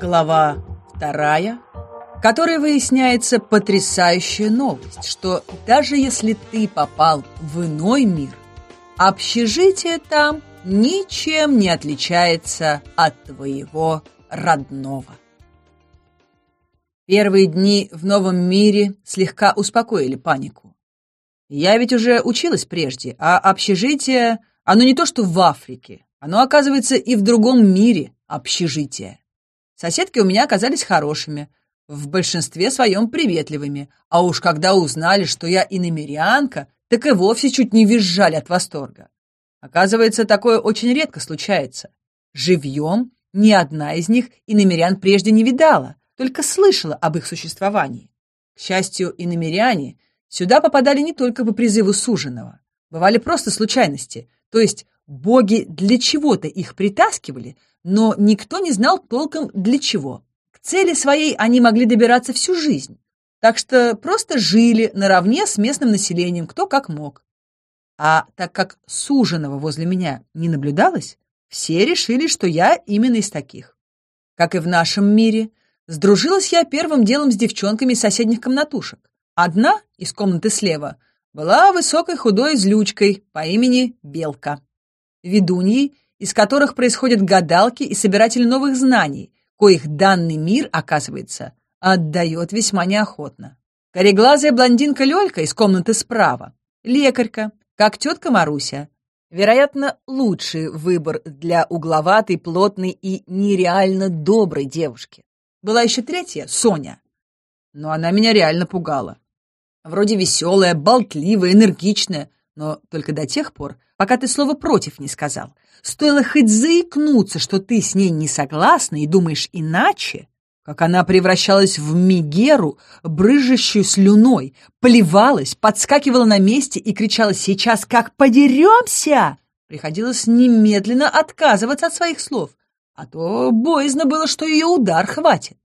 Глава вторая, в которой выясняется потрясающая новость, что даже если ты попал в иной мир, общежитие там ничем не отличается от твоего родного. Первые дни в новом мире слегка успокоили панику. Я ведь уже училась прежде, а общежитие, оно не то что в Африке, оно оказывается и в другом мире общежитие. Соседки у меня оказались хорошими, в большинстве своем приветливыми, а уж когда узнали, что я иномерянка, так и вовсе чуть не визжали от восторга. Оказывается, такое очень редко случается. Живьем ни одна из них иномерян прежде не видала, только слышала об их существовании. К счастью, иномеряне сюда попадали не только по призыву суженого. Бывали просто случайности, то есть боги для чего-то их притаскивали, но никто не знал толком для чего. К цели своей они могли добираться всю жизнь, так что просто жили наравне с местным населением, кто как мог. А так как суженого возле меня не наблюдалось, все решили, что я именно из таких. Как и в нашем мире, сдружилась я первым делом с девчонками из соседних комнатушек. Одна из комнаты слева была высокой худой злючкой по имени Белка. Ведуньей из которых происходят гадалки и собиратели новых знаний, коих данный мир, оказывается, отдает весьма неохотно. Кореглазая блондинка Лёлька из комнаты справа, лекарка, как тетка Маруся. Вероятно, лучший выбор для угловатой, плотной и нереально доброй девушки. Была еще третья, Соня. Но она меня реально пугала. Вроде веселая, болтливая, энергичная, но только до тех пор, пока ты слово «против» не сказал. Стоило хоть заикнуться, что ты с ней не согласна и думаешь иначе, как она превращалась в Мегеру, брыжущую слюной, плевалась, подскакивала на месте и кричала «Сейчас как подеремся!» Приходилось немедленно отказываться от своих слов, а то боязно было, что ее удар хватит.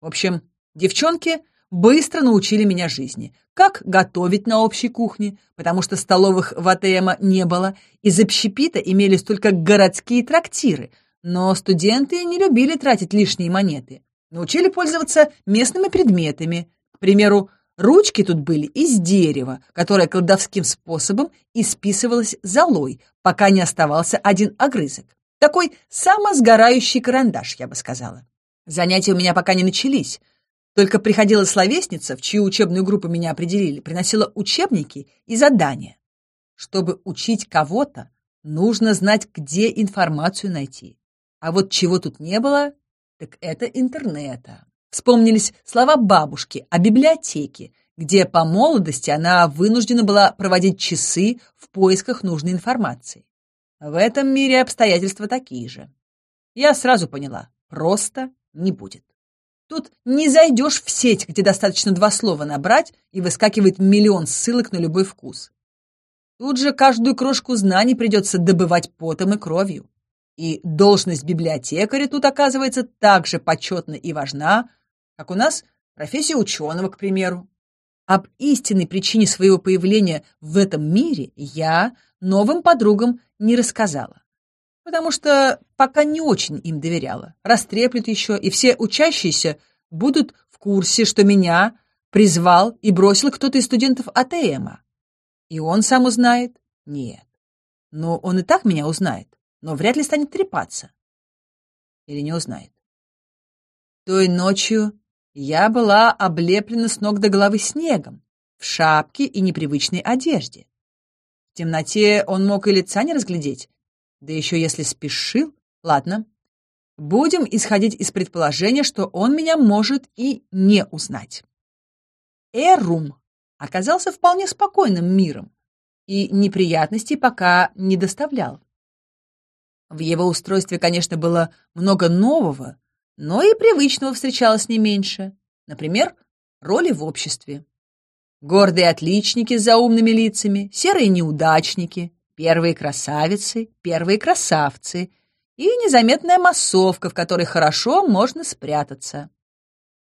В общем, девчонки быстро научили меня жизни. Как готовить на общей кухне, потому что столовых в АТМа не было, из общепита имелись только городские трактиры, но студенты не любили тратить лишние монеты. Научили пользоваться местными предметами. К примеру, ручки тут были из дерева, которое колдовским способом исписывалось золой, пока не оставался один огрызок. Такой самосгорающий карандаш, я бы сказала. Занятия у меня пока не начались, только приходила словесница, в чью учебную группу меня определили, приносила учебники и задания. Чтобы учить кого-то, нужно знать, где информацию найти. А вот чего тут не было, так это интернета. Вспомнились слова бабушки о библиотеке, где по молодости она вынуждена была проводить часы в поисках нужной информации. В этом мире обстоятельства такие же. Я сразу поняла, просто не будет. Тут не зайдешь в сеть, где достаточно два слова набрать, и выскакивает миллион ссылок на любой вкус. Тут же каждую крошку знаний придется добывать потом и кровью. И должность библиотекаря тут оказывается так же почетна и важна, как у нас профессия ученого, к примеру. Об истинной причине своего появления в этом мире я новым подругам не рассказала потому что пока не очень им доверяла. Растреплют еще, и все учащиеся будут в курсе, что меня призвал и бросил кто-то из студентов АТМа. И он сам узнает? Нет. Но он и так меня узнает, но вряд ли станет трепаться. Или не узнает. Той ночью я была облеплена с ног до головы снегом, в шапке и непривычной одежде. В темноте он мог и лица не разглядеть, да еще если спешил. Ладно, будем исходить из предположения, что он меня может и не узнать. Эрум оказался вполне спокойным миром и неприятностей пока не доставлял. В его устройстве, конечно, было много нового, но и привычного встречалось не меньше. Например, роли в обществе. Гордые отличники с заумными лицами, серые неудачники, первые красавицы, первые красавцы и незаметная массовка, в которой хорошо можно спрятаться.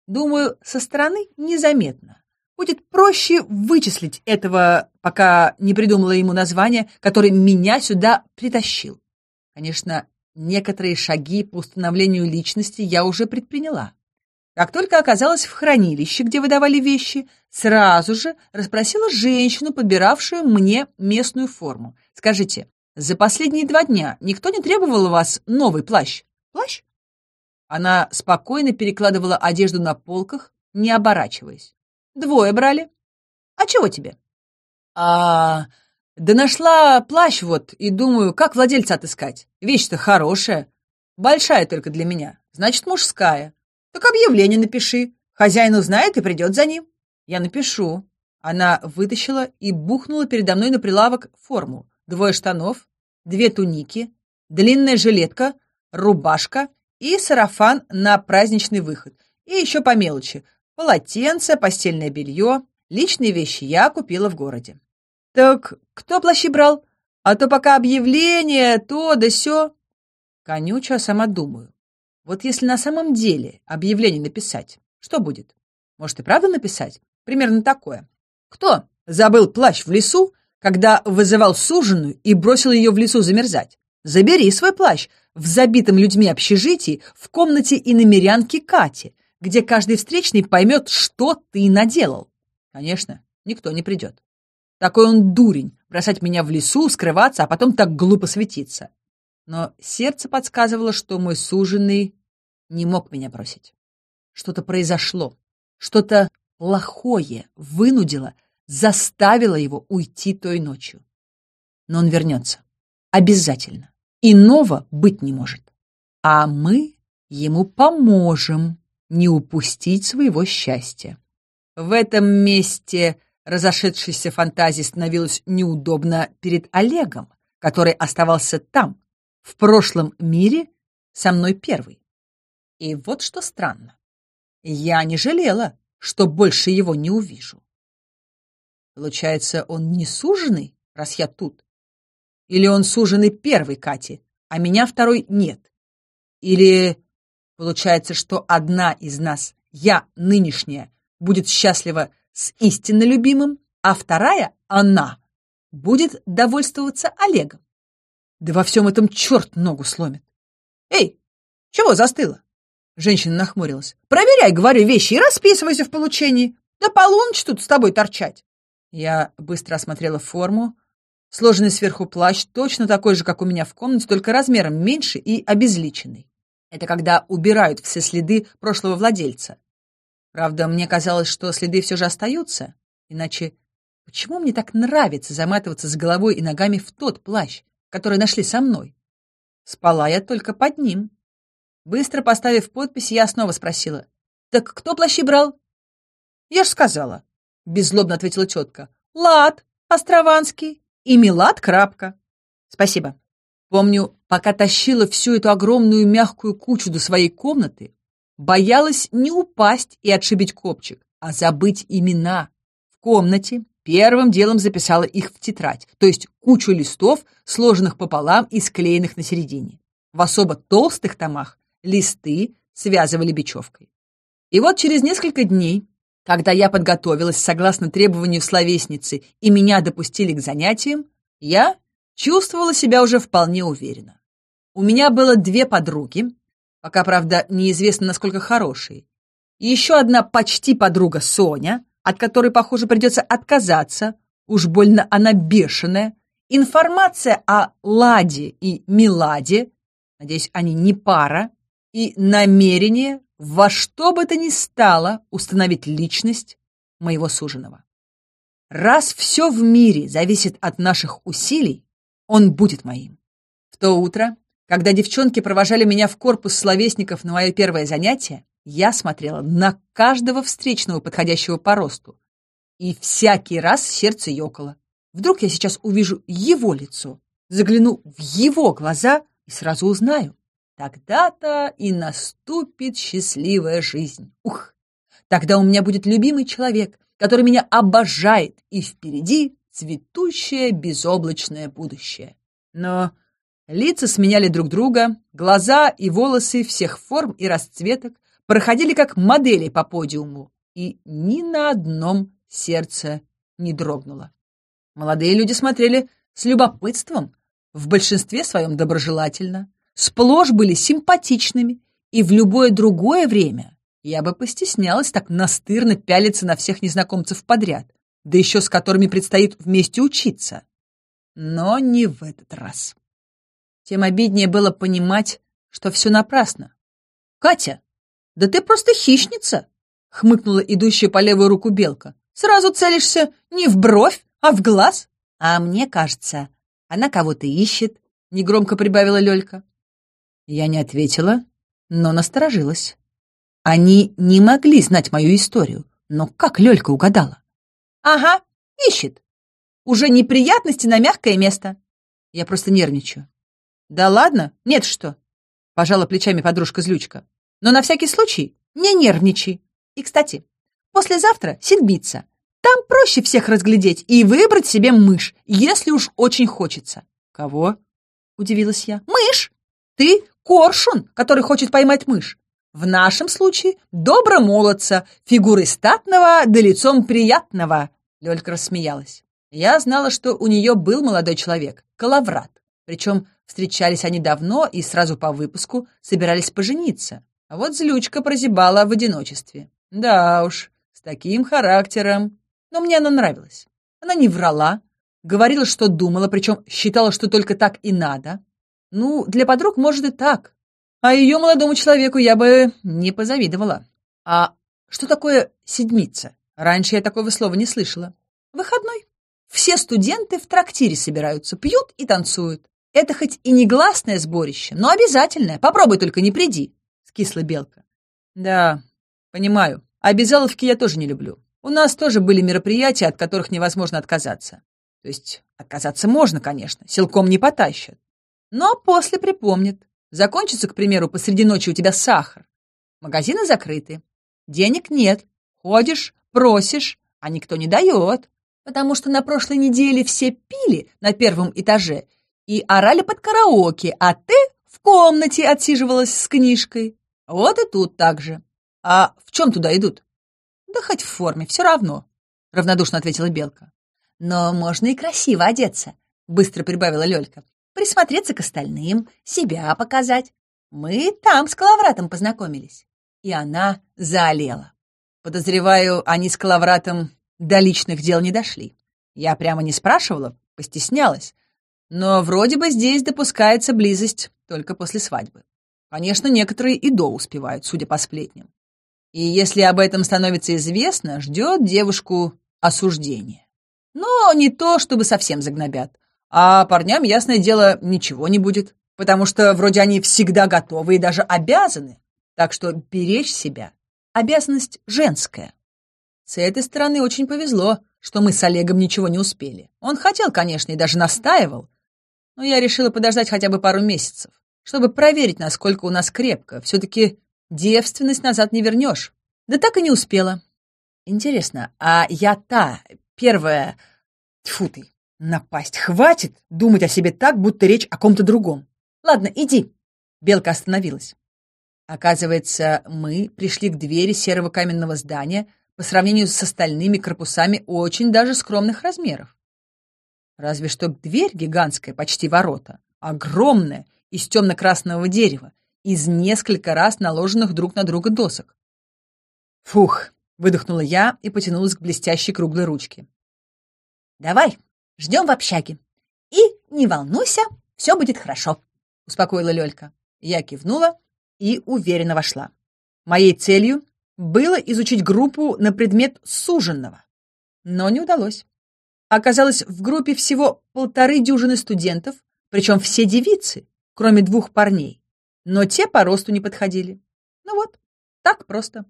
Думаю, со стороны незаметно. Будет проще вычислить этого, пока не придумала ему название, который меня сюда притащил. Конечно, некоторые шаги по установлению личности я уже предприняла. Как только оказалась в хранилище, где выдавали вещи, сразу же расспросила женщину, подбиравшую мне местную форму. «Скажите, за последние два дня никто не требовал у вас новый плащ?» «Плащ?» Она спокойно перекладывала одежду на полках, не оборачиваясь. «Двое брали. А чего тебе?» «А, да нашла плащ вот, и думаю, как владельца отыскать. Вещь-то хорошая, большая только для меня, значит, мужская. Так объявление напиши. Хозяин узнает и придет за ним. Я напишу. Она вытащила и бухнула передо мной на прилавок форму. Двое штанов, две туники, длинная жилетка, рубашка и сарафан на праздничный выход. И еще по мелочи. Полотенце, постельное белье. Личные вещи я купила в городе. «Так кто плащи брал? А то пока объявление, то да сё». Конючу, а сама думаю. Вот если на самом деле объявление написать, что будет? Может и правда написать? Примерно такое. Кто забыл плащ в лесу, когда вызывал суженую и бросил ее в лесу замерзать? Забери свой плащ в забитом людьми общежитии в комнате иномерянки Кати, где каждый встречный поймет, что ты наделал. Конечно, никто не придет. Такой он дурень, бросать меня в лесу, скрываться, а потом так глупо светиться. Но сердце подсказывало, что мой суженый не мог меня бросить. Что-то произошло, что-то плохое вынудило, заставило его уйти той ночью. Но он вернется. Обязательно. Иного быть не может. А мы ему поможем не упустить своего счастья. В этом месте разошедшейся фантазии становилось неудобно перед Олегом, который оставался там, в прошлом мире, со мной первый. И вот что странно. Я не жалела, что больше его не увижу. Получается, он не суженый, раз я тут? Или он суженый первой Кати, а меня второй нет? Или получается, что одна из нас, я нынешняя, будет счастлива с истинно любимым, а вторая, она, будет довольствоваться Олегом. Да во всем этом черт ногу сломит. Эй, чего застыла? Женщина нахмурилась. Проверяй, говорю, вещи и расписывайся в получении. Да полуночь тут с тобой торчать. Я быстро осмотрела форму. Сложенный сверху плащ точно такой же, как у меня в комнате, только размером меньше и обезличенный. Это когда убирают все следы прошлого владельца. Правда, мне казалось, что следы все же остаются. Иначе почему мне так нравится заматываться с головой и ногами в тот плащ, который нашли со мной? Спала я только под ним. Быстро поставив подпись, я снова спросила. «Так кто плащи брал?» «Я ж сказала», — беззлобно ответила тетка. «Лад, Острованский и Милад Крапка». «Спасибо». Помню, пока тащила всю эту огромную мягкую кучу до своей комнаты, Боялась не упасть и отшибить копчик, а забыть имена. В комнате первым делом записала их в тетрадь, то есть кучу листов, сложенных пополам и склеенных на середине. В особо толстых томах листы связывали бечевкой. И вот через несколько дней, когда я подготовилась согласно требованию словесницы и меня допустили к занятиям, я чувствовала себя уже вполне уверенно. У меня было две подруги, Пока, правда, неизвестно, насколько хороший. И еще одна почти подруга Соня, от которой, похоже, придется отказаться. Уж больно она бешеная. Информация о Ладе и Миладе, надеюсь, они не пара, и намерение во что бы то ни стало установить личность моего суженого. Раз все в мире зависит от наших усилий, он будет моим. В то утро когда девчонки провожали меня в корпус словесников на мое первое занятие, я смотрела на каждого встречного, подходящего по росту. И всякий раз сердце ёкало. Вдруг я сейчас увижу его лицо, загляну в его глаза и сразу узнаю. Тогда-то и наступит счастливая жизнь. Ух! Тогда у меня будет любимый человек, который меня обожает, и впереди цветущее безоблачное будущее. Но Лица сменяли друг друга, глаза и волосы всех форм и расцветок проходили как модели по подиуму, и ни на одном сердце не дрогнуло. Молодые люди смотрели с любопытством, в большинстве своем доброжелательно. сплошь были симпатичными, и в любое другое время я бы постеснялась так настырно пялиться на всех незнакомцев подряд, да еще с которыми предстоит вместе учиться. Но не в этот раз. Тем обиднее было понимать, что все напрасно. «Катя, да ты просто хищница!» — хмыкнула идущая по левую руку белка. «Сразу целишься не в бровь, а в глаз. А мне кажется, она кого-то ищет», — негромко прибавила Лёлька. Я не ответила, но насторожилась. Они не могли знать мою историю, но как Лёлька угадала? «Ага, ищет. Уже неприятности на мягкое место». Я просто нервничаю. «Да ладно? Нет, что?» — пожала плечами подружка-злючка. «Но на всякий случай не нервничай. И, кстати, послезавтра седмица. Там проще всех разглядеть и выбрать себе мышь, если уж очень хочется». «Кого?» — удивилась я. «Мышь! Ты коршун, который хочет поймать мышь. В нашем случае добро молодца, фигуры статного да лицом приятного». Лёлька рассмеялась. Я знала, что у нее был молодой человек, Калаврат. Причем встречались они давно и сразу по выпуску собирались пожениться. А вот злючка прозябала в одиночестве. Да уж, с таким характером. Но мне она нравилась. Она не врала, говорила, что думала, причем считала, что только так и надо. Ну, для подруг, может, и так. А ее молодому человеку я бы не позавидовала. А что такое седмица? Раньше я такого слова не слышала. Выходной. Все студенты в трактире собираются, пьют и танцуют. Это хоть и не гласное сборище, но обязательное. Попробуй только не приди, — скисла Белка. Да, понимаю. Обязаловки я тоже не люблю. У нас тоже были мероприятия, от которых невозможно отказаться. То есть отказаться можно, конечно, силком не потащат. Но после припомнят. Закончится, к примеру, посреди ночи у тебя сахар. Магазины закрыты. Денег нет. Ходишь, просишь, а никто не дает. Потому что на прошлой неделе все пили на первом этаже и орали под караоке, а ты в комнате отсиживалась с книжкой. Вот и тут так же. А в чем туда идут? Да хоть в форме, все равно, — равнодушно ответила Белка. Но можно и красиво одеться, — быстро прибавила Лёлька. Присмотреться к остальным, себя показать. Мы там с Калавратом познакомились. И она заолела. Подозреваю, они с Калавратом до личных дел не дошли. Я прямо не спрашивала, постеснялась. Но вроде бы здесь допускается близость только после свадьбы. Конечно, некоторые и до успевают, судя по сплетням. И если об этом становится известно, ждет девушку осуждение. Но не то, чтобы совсем загнобят. А парням, ясное дело, ничего не будет, потому что вроде они всегда готовы и даже обязаны. Так что беречь себя — обязанность женская. С этой стороны очень повезло, что мы с Олегом ничего не успели. Он хотел, конечно, и даже настаивал, но я решила подождать хотя бы пару месяцев, чтобы проверить, насколько у нас крепко. Все-таки девственность назад не вернешь. Да так и не успела. Интересно, а я та, первая... Тьфу ты, напасть. Хватит думать о себе так, будто речь о ком-то другом. Ладно, иди. Белка остановилась. Оказывается, мы пришли к двери серого каменного здания по сравнению с остальными корпусами очень даже скромных размеров. Разве что дверь гигантская, почти ворота, огромная, из темно-красного дерева, из несколько раз наложенных друг на друга досок. Фух, выдохнула я и потянулась к блестящей круглой ручке. «Давай, ждем в общаге. И не волнуйся, все будет хорошо», — успокоила Лёлька. Я кивнула и уверенно вошла. Моей целью было изучить группу на предмет суженного, но не удалось. Оказалось, в группе всего полторы дюжины студентов, причем все девицы, кроме двух парней. Но те по росту не подходили. Ну вот, так просто.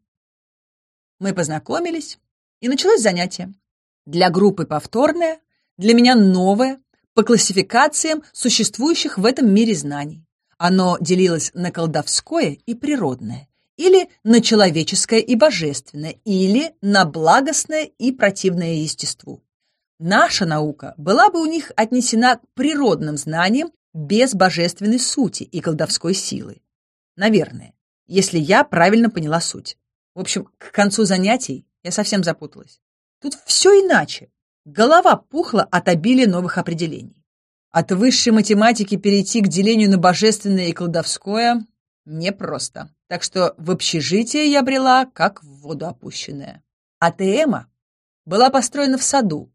Мы познакомились, и началось занятие. Для группы повторное, для меня новое, по классификациям существующих в этом мире знаний. Оно делилось на колдовское и природное, или на человеческое и божественное, или на благостное и противное естеству. Наша наука была бы у них отнесена к природным знаниям без божественной сути и колдовской силы. Наверное, если я правильно поняла суть. В общем, к концу занятий я совсем запуталась. Тут все иначе. Голова пухла от обилия новых определений. от высшей математики перейти к делению на божественное и колдовское непросто. Так что в общежитие я брела, как в воду опущенная. АТМа была построена в саду.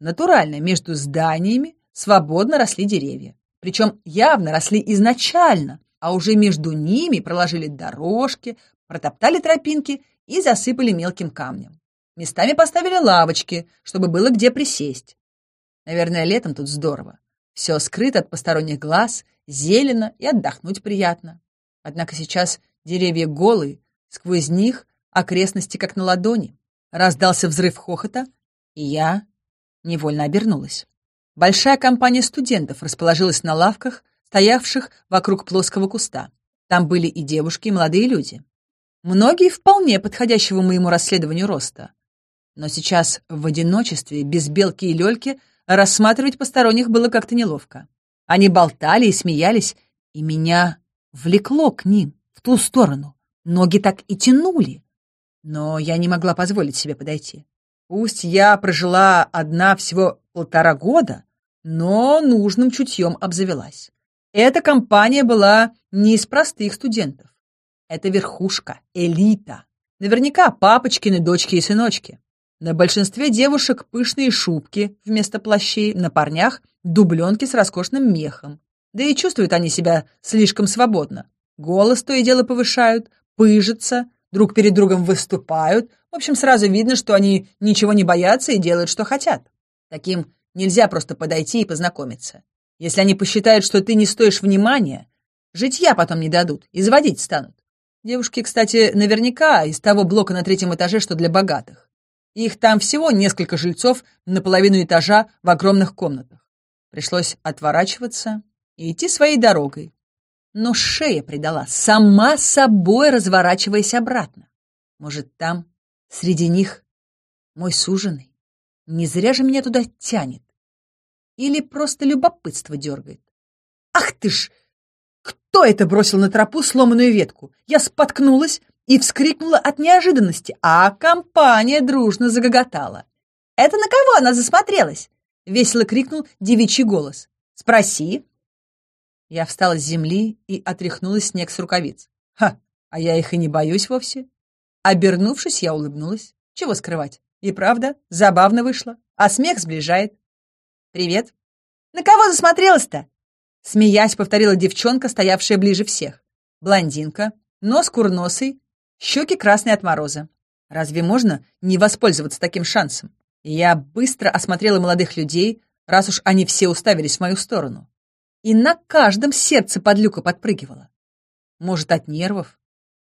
Натурально, между зданиями свободно росли деревья. Причем явно росли изначально, а уже между ними проложили дорожки, протоптали тропинки и засыпали мелким камнем. Местами поставили лавочки, чтобы было где присесть. Наверное, летом тут здорово. Все скрыто от посторонних глаз, зелено и отдохнуть приятно. Однако сейчас деревья голые, сквозь них окрестности как на ладони. Раздался взрыв хохота, и я невольно обернулась. Большая компания студентов расположилась на лавках, стоявших вокруг плоского куста. Там были и девушки, и молодые люди. Многие вполне подходящего моему расследованию роста. Но сейчас в одиночестве, без белки и лёльки, рассматривать посторонних было как-то неловко. Они болтали и смеялись, и меня влекло к ним, в ту сторону. Ноги так и тянули. Но я не могла позволить себе подойти. Пусть я прожила одна всего полтора года, но нужным чутьем обзавелась. Эта компания была не из простых студентов. Это верхушка, элита. Наверняка папочкины дочки и сыночки. На большинстве девушек пышные шубки вместо плащей, на парнях дубленки с роскошным мехом. Да и чувствуют они себя слишком свободно. Голос то и дело повышают, пыжатся, друг перед другом выступают. В общем, сразу видно, что они ничего не боятся и делают, что хотят. Таким нельзя просто подойти и познакомиться. Если они посчитают, что ты не стоишь внимания, житья потом не дадут, изводить станут. Девушки, кстати, наверняка из того блока на третьем этаже, что для богатых. Их там всего несколько жильцов на половину этажа в огромных комнатах. Пришлось отворачиваться и идти своей дорогой. Но шея предала, сама собой разворачиваясь обратно. Может, там, среди них, мой суженый? Не зря же меня туда тянет. Или просто любопытство дергает. Ах ты ж! Кто это бросил на тропу сломанную ветку? Я споткнулась и вскрикнула от неожиданности, а компания дружно загоготала. «Это на кого она засмотрелась?» — весело крикнул девичий голос. «Спроси». Я встала с земли и отряхнула снег с рукавиц. Ха, а я их и не боюсь вовсе. Обернувшись, я улыбнулась. Чего скрывать? И правда, забавно вышло, а смех сближает. «Привет». «На кого засмотрелась-то?» Смеясь, повторила девчонка, стоявшая ближе всех. Блондинка, нос курносый, щеки красные от мороза. Разве можно не воспользоваться таким шансом? Я быстро осмотрела молодых людей, раз уж они все уставились в мою сторону. И на каждом сердце под люка подпрыгивало. Может, от нервов?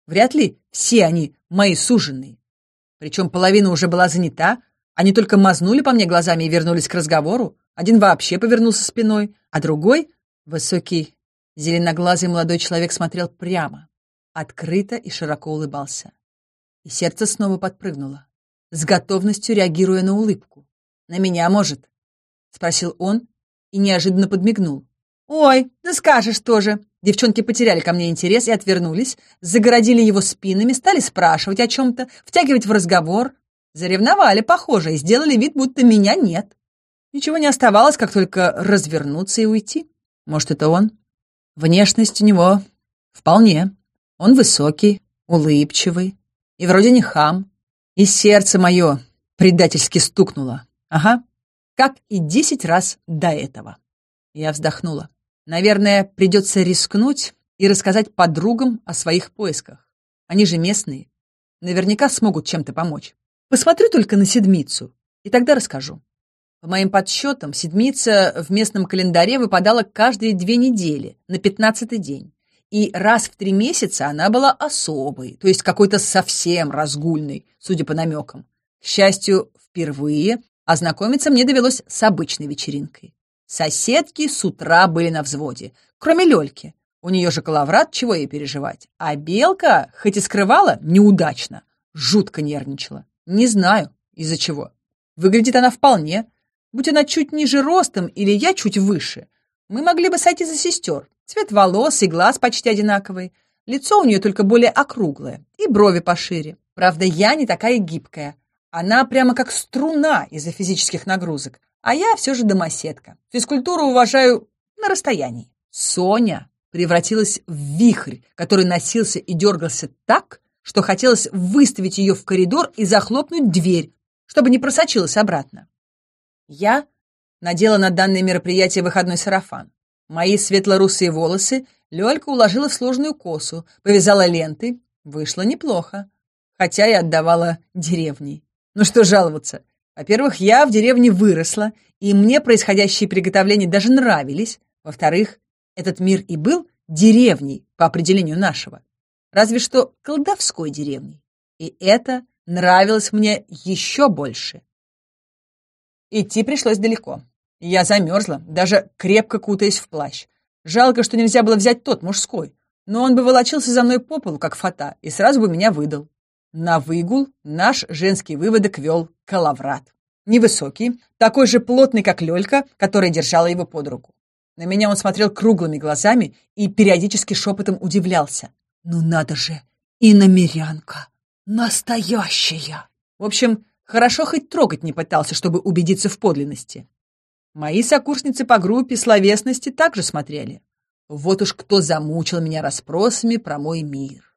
Вряд ли все они мои суженные. Причем половина уже была занята, они только мазнули по мне глазами и вернулись к разговору. Один вообще повернулся спиной, а другой, высокий, зеленоглазый молодой человек, смотрел прямо, открыто и широко улыбался. И сердце снова подпрыгнуло, с готовностью реагируя на улыбку. «На меня, может?» — спросил он и неожиданно подмигнул. «Ой, да скажешь тоже!» Девчонки потеряли ко мне интерес и отвернулись, загородили его спинами, стали спрашивать о чем-то, втягивать в разговор. Заревновали, похоже, и сделали вид, будто меня нет. Ничего не оставалось, как только развернуться и уйти. Может, это он? Внешность у него вполне. Он высокий, улыбчивый и вроде не хам. И сердце мое предательски стукнуло. Ага, как и десять раз до этого. Я вздохнула. Наверное, придется рискнуть и рассказать подругам о своих поисках. Они же местные. Наверняка смогут чем-то помочь. Посмотрю только на седмицу, и тогда расскажу. По моим подсчетам, седмица в местном календаре выпадала каждые две недели, на пятнадцатый день. И раз в три месяца она была особой, то есть какой-то совсем разгульной, судя по намекам. К счастью, впервые ознакомиться мне довелось с обычной вечеринкой. Соседки с утра были на взводе, кроме Лёльки. У нее же коловрат, чего ей переживать. А Белка, хоть и скрывала, неудачно, жутко нервничала. Не знаю, из-за чего. Выглядит она вполне, Будь она чуть ниже ростом или я чуть выше, мы могли бы сойти за сестер. Цвет волос и глаз почти одинаковый. Лицо у нее только более округлое и брови пошире. Правда, я не такая гибкая. Она прямо как струна из-за физических нагрузок. А я все же домоседка. Физкультуру уважаю на расстоянии. Соня превратилась в вихрь, который носился и дергался так, что хотелось выставить ее в коридор и захлопнуть дверь, чтобы не просочилась обратно. Я надела на данное мероприятие выходной сарафан. Мои светло-русые волосы Лёлька уложила в сложную косу, повязала ленты. Вышло неплохо, хотя и отдавала деревней. Ну что жаловаться? Во-первых, я в деревне выросла, и мне происходящие приготовления даже нравились. Во-вторых, этот мир и был деревней по определению нашего. Разве что колдовской деревней. И это нравилось мне еще больше. Идти пришлось далеко. Я замерзла, даже крепко кутаясь в плащ. Жалко, что нельзя было взять тот мужской, но он бы волочился за мной по полу, как фата, и сразу бы меня выдал. На выгул наш женский выводок вел Калаврат. Невысокий, такой же плотный, как Лёлька, которая держала его под руку. На меня он смотрел круглыми глазами и периодически шепотом удивлялся. «Ну надо же, и намерянка! Настоящая!» В общем, хорошо хоть трогать не пытался, чтобы убедиться в подлинности. Мои сокурсницы по группе словесности также смотрели. Вот уж кто замучил меня расспросами про мой мир.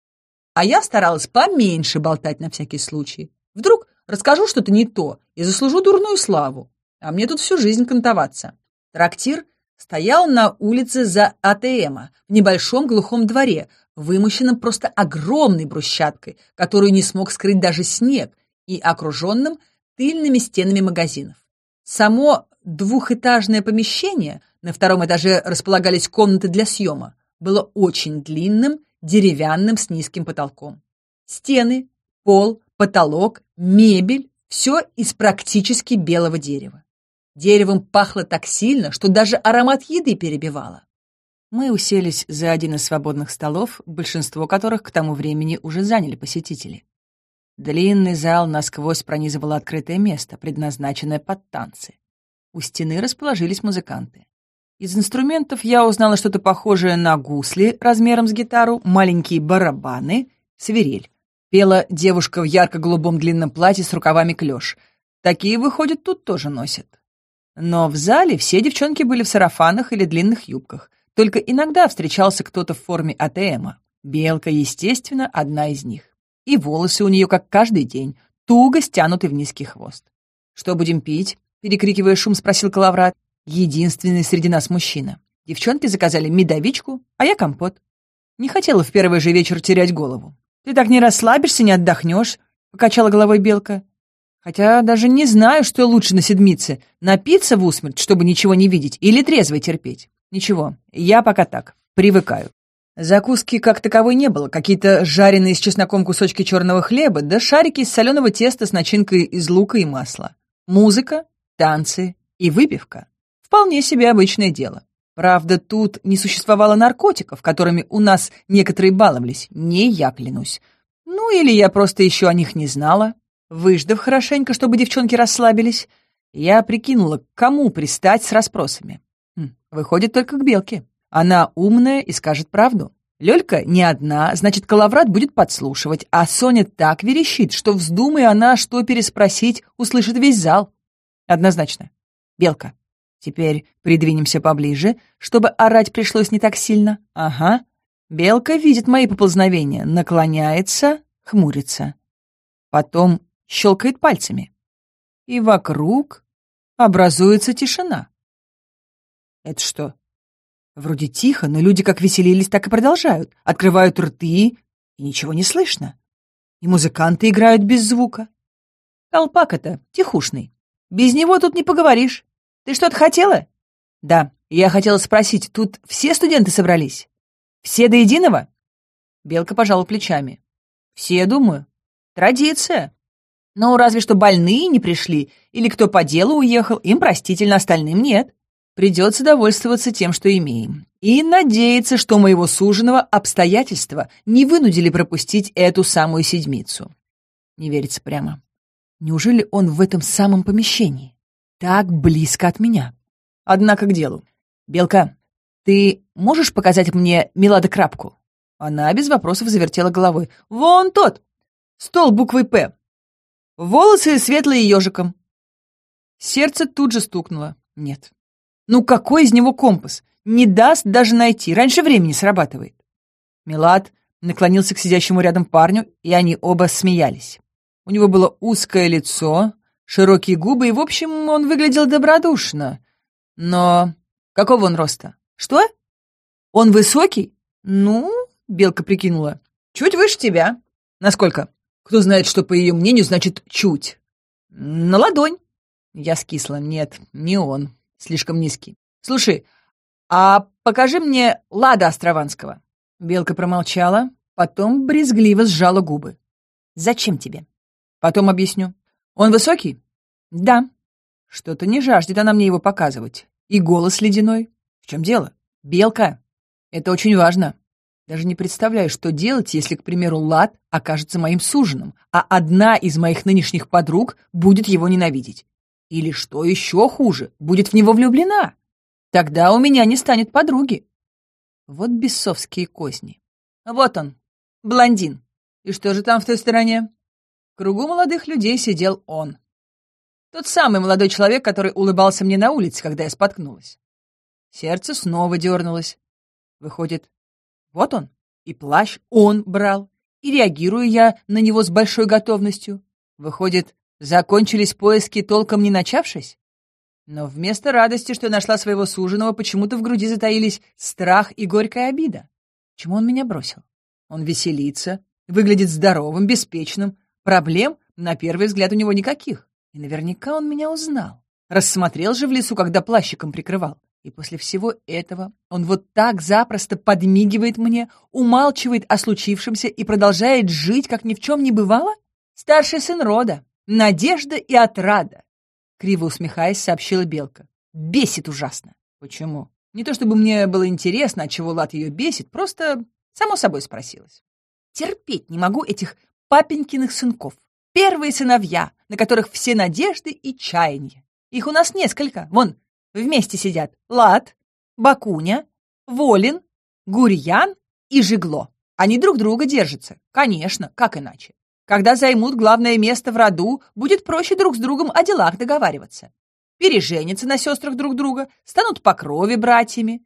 А я старалась поменьше болтать на всякий случай. Вдруг расскажу что-то не то и заслужу дурную славу. А мне тут всю жизнь кантоваться. Трактир стоял на улице за АТМа, в небольшом глухом дворе, вымощенном просто огромной брусчаткой, которую не смог скрыть даже снег, и окруженным тыльными стенами магазинов. Само двухэтажное помещение, на втором этаже располагались комнаты для съема, было очень длинным, деревянным с низким потолком. Стены, пол, потолок, мебель — все из практически белого дерева. Деревом пахло так сильно, что даже аромат еды перебивало. Мы уселись за один из свободных столов, большинство которых к тому времени уже заняли посетители. Длинный зал насквозь пронизывало открытое место, предназначенное под танцы. У стены расположились музыканты. Из инструментов я узнала что-то похожее на гусли размером с гитару, маленькие барабаны, свирель. Пела девушка в ярко-голубом длинном платье с рукавами клёш. Такие, выходят, тут тоже носят. Но в зале все девчонки были в сарафанах или длинных юбках. Только иногда встречался кто-то в форме АТМа. Белка, естественно, одна из них. И волосы у нее, как каждый день, туго стянуты в низкий хвост. «Что будем пить?» перекрикивая шум, спросил Калаврат. Единственный среди нас мужчина. Девчонки заказали медовичку, а я компот. Не хотела в первый же вечер терять голову. «Ты так не расслабишься, не отдохнешь», — покачала головой Белка. «Хотя даже не знаю, что лучше на седмице — напиться в усмерть, чтобы ничего не видеть, или трезвой терпеть. Ничего, я пока так, привыкаю». Закуски как таковой не было, какие-то жареные с чесноком кусочки черного хлеба, да шарики из соленого теста с начинкой из лука и масла. Музыка, танцы и выпивка. Вполне себе обычное дело. Правда, тут не существовало наркотиков, которыми у нас некоторые баловались, не я клянусь. Ну или я просто еще о них не знала. Выждав хорошенько, чтобы девчонки расслабились, я прикинула, кому пристать с расспросами. Хм, выходит только к Белке. Она умная и скажет правду. Лёлька не одна, значит, Калаврат будет подслушивать, а Соня так верещит, что вздумай она что переспросить, услышит весь зал. Однозначно. Белка. Теперь придвинемся поближе, чтобы орать пришлось не так сильно. Ага. Белка видит мои поползновения, наклоняется, хмурится. Потом щелкает пальцами. И вокруг образуется тишина. Это что? Вроде тихо, но люди как веселились, так и продолжают. Открывают рты, и ничего не слышно. И музыканты играют без звука. Колпак это, тихушный. Без него тут не поговоришь. Ты что-то хотела? Да, я хотела спросить, тут все студенты собрались? Все до единого? Белка пожала плечами. Все, думаю. Традиция. Ну, разве что больные не пришли, или кто по делу уехал, им простительно, остальным нет. Придется довольствоваться тем, что имеем. И надеяться, что моего суженого обстоятельства не вынудили пропустить эту самую седмицу. Не верится прямо. Неужели он в этом самом помещении? Так близко от меня. Однако к делу. «Белка, ты можешь показать мне Меладокрапку?» Она без вопросов завертела головой. «Вон тот! Стол буквой «П». Волосы светлые ежиком». Сердце тут же стукнуло. Нет. Ну какой из него компас? Не даст даже найти, раньше времени срабатывает. Милад наклонился к сидящему рядом парню, и они оба смеялись. У него было узкое лицо, широкие губы, и, в общем, он выглядел добродушно. Но какого он роста? Что? Он высокий? Ну, Белка прикинула. Чуть выше тебя. Насколько? Кто знает, что, по ее мнению, значит «чуть». На ладонь. Я скисла. Нет, не он. Слишком низкий. Слушай, а покажи мне Лада Острованского. Белка промолчала, потом брезгливо сжала губы. Зачем тебе? Потом объясню. Он высокий? Да. Что-то не жаждет она мне его показывать. И голос ледяной. В чем дело? Белка. Это очень важно. Даже не представляю, что делать, если, к примеру, Лад окажется моим суженым, а одна из моих нынешних подруг будет его ненавидеть. Или, что еще хуже, будет в него влюблена. Тогда у меня не станет подруги. Вот бесовские козни. Вот он, блондин. И что же там в той стороне? В кругу молодых людей сидел он. Тот самый молодой человек, который улыбался мне на улице, когда я споткнулась. Сердце снова дернулось. Выходит, вот он, и плащ он брал, и реагирую я на него с большой готовностью. Выходит, закончились поиски, толком не начавшись? Но вместо радости, что нашла своего суженого, почему-то в груди затаились страх и горькая обида. Чему он меня бросил? Он веселится, выглядит здоровым, беспечным. Проблем, на первый взгляд, у него никаких. И наверняка он меня узнал. Рассмотрел же в лесу, когда плащиком прикрывал. И после всего этого он вот так запросто подмигивает мне, умалчивает о случившемся и продолжает жить, как ни в чем не бывало? Старший сын рода, надежда и отрада. Криво усмехаясь, сообщила Белка. Бесит ужасно. Почему? Не то чтобы мне было интересно, от чего Лад ее бесит, просто само собой спросилась. Терпеть не могу этих папенькиных сынков. Первые сыновья, на которых все надежды и чаяния. Их у нас несколько. Вон, Вместе сидят Лад, Бакуня, Волин, Гурьян и Жигло. Они друг друга держатся. Конечно, как иначе. Когда займут главное место в роду, будет проще друг с другом о делах договариваться. Переженятся на сестрах друг друга, станут по крови братьями.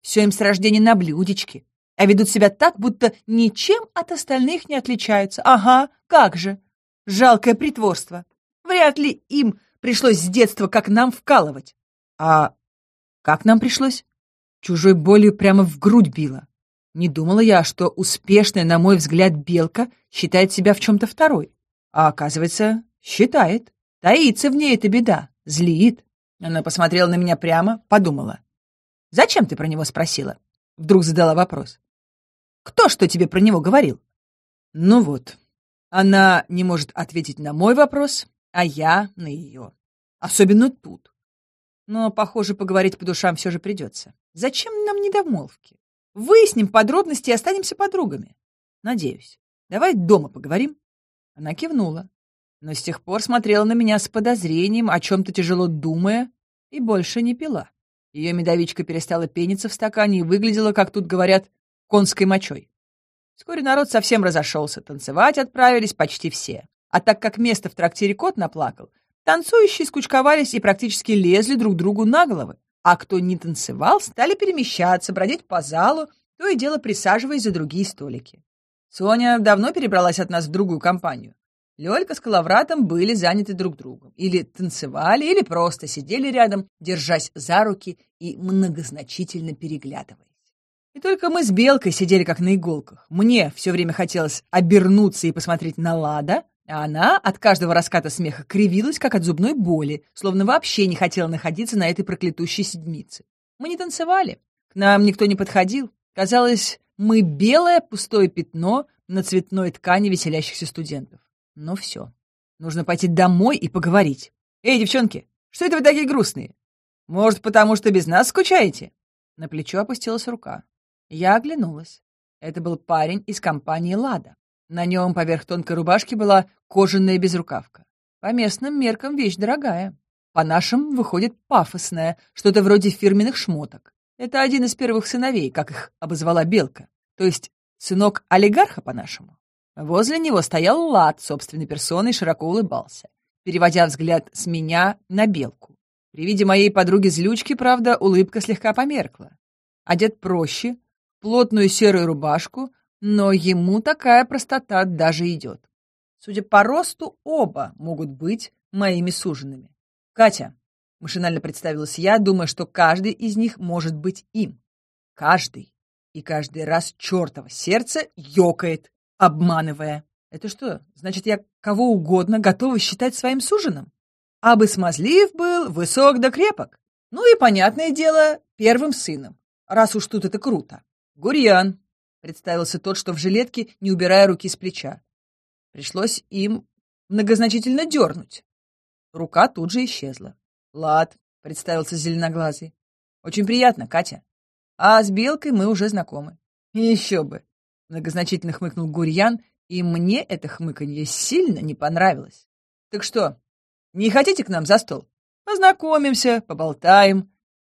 Все им с рождения на блюдечке, а ведут себя так, будто ничем от остальных не отличаются. Ага, как же. Жалкое притворство. Вряд ли им пришлось с детства, как нам, вкалывать. А как нам пришлось? Чужой болью прямо в грудь било. Не думала я, что успешная, на мой взгляд, белка считает себя в чем-то второй. А оказывается, считает. Таится в ней эта беда, злит. Она посмотрела на меня прямо, подумала. «Зачем ты про него спросила?» Вдруг задала вопрос. «Кто что тебе про него говорил?» Ну вот, она не может ответить на мой вопрос, а я на ее. Особенно тут. Но, похоже, поговорить по душам все же придется. Зачем нам недомолвки? Выясним подробности и останемся подругами. Надеюсь. Давай дома поговорим. Она кивнула, но с тех пор смотрела на меня с подозрением, о чем-то тяжело думая, и больше не пила. Ее медовичка перестала пениться в стакане и выглядела, как тут говорят, конской мочой. Вскоре народ совсем разошелся, танцевать отправились почти все. А так как место в трактире кот наплакал, Танцующие скучковались и практически лезли друг другу на головы, а кто не танцевал, стали перемещаться, бродить по залу, то и дело присаживаясь за другие столики. Соня давно перебралась от нас в другую компанию. Лёлька с Калавратом были заняты друг другом. Или танцевали, или просто сидели рядом, держась за руки и многозначительно переглядываясь. И только мы с Белкой сидели как на иголках. Мне все время хотелось обернуться и посмотреть на Лада, а она от каждого раската смеха кривилась, как от зубной боли, словно вообще не хотела находиться на этой проклятущей седмице. Мы не танцевали, к нам никто не подходил. Казалось, мы белое пустое пятно на цветной ткани веселящихся студентов. Но все. Нужно пойти домой и поговорить. «Эй, девчонки, что это вы такие грустные? Может, потому что без нас скучаете?» На плечо опустилась рука. Я оглянулась. Это был парень из компании «Лада». На нем поверх тонкой рубашки была кожаная безрукавка. По местным меркам вещь дорогая. По нашим выходит пафосная, что-то вроде фирменных шмоток. Это один из первых сыновей, как их обозвала Белка. То есть сынок олигарха по-нашему. Возле него стоял Лад собственной персоной и широко улыбался. переводя взгляд с меня на белку. При виде моей подруги-злючки, правда, улыбка слегка померкла. Одет проще, плотную серую рубашку, но ему такая простота даже идет. Судя по росту, оба могут быть моими суженными. «Катя», — машинально представилась я, думая, что каждый из них может быть им. Каждый. И каждый раз чертово сердце ёкает, обманывая. Это что, значит, я кого угодно готова считать своим суженым? Абы смазлив был, высок да крепок. Ну и, понятное дело, первым сыном, раз уж тут это круто. Гурьян, представился тот, что в жилетке, не убирая руки с плеча. Пришлось им многозначительно дернуть. Рука тут же исчезла. Лад, представился зеленоглазый. Очень приятно, Катя. А с Белкой мы уже знакомы. Еще бы, многозначительно хмыкнул Гурьян и мне это хмыканье сильно не понравилось. Так что, не хотите к нам за стол? Познакомимся, поболтаем.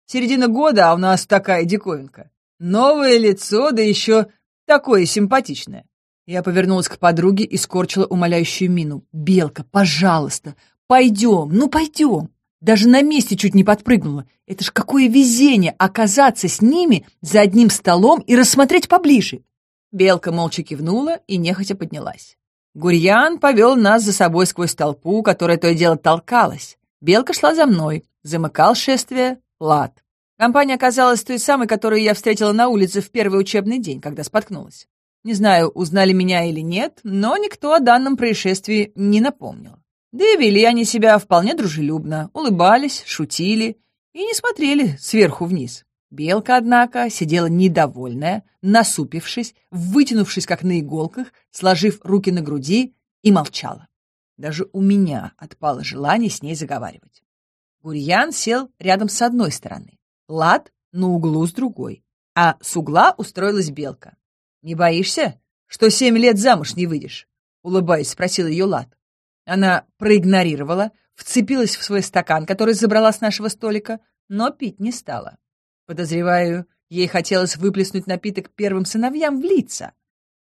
Середина года, а у нас такая диковинка. Новое лицо, да еще такое симпатичное. Я повернулась к подруге и скорчила умоляющую мину. «Белка, пожалуйста, пойдем, ну пойдем!» Даже на месте чуть не подпрыгнула. Это ж какое везение оказаться с ними за одним столом и рассмотреть поближе. Белка молча кивнула и нехотя поднялась. Гурьян повел нас за собой сквозь толпу, которая то и дело толкалась. Белка шла за мной, замыкал шествие Лад. Компания оказалась той самой, которую я встретила на улице в первый учебный день, когда споткнулась. Не знаю, узнали меня или нет, но никто о данном происшествии не напомнил. Да и вели они себя вполне дружелюбно, улыбались, шутили и не смотрели сверху вниз. Белка, однако, сидела недовольная, насупившись, вытянувшись как на иголках, сложив руки на груди и молчала. Даже у меня отпало желание с ней заговаривать. Гурьян сел рядом с одной стороны, Лад на углу с другой, а с угла устроилась Белка. «Не боишься, что семь лет замуж не выйдешь?» — улыбаясь, спросил ее Лад. Она проигнорировала, вцепилась в свой стакан, который забрала с нашего столика, но пить не стала. Подозреваю, ей хотелось выплеснуть напиток первым сыновьям в лица,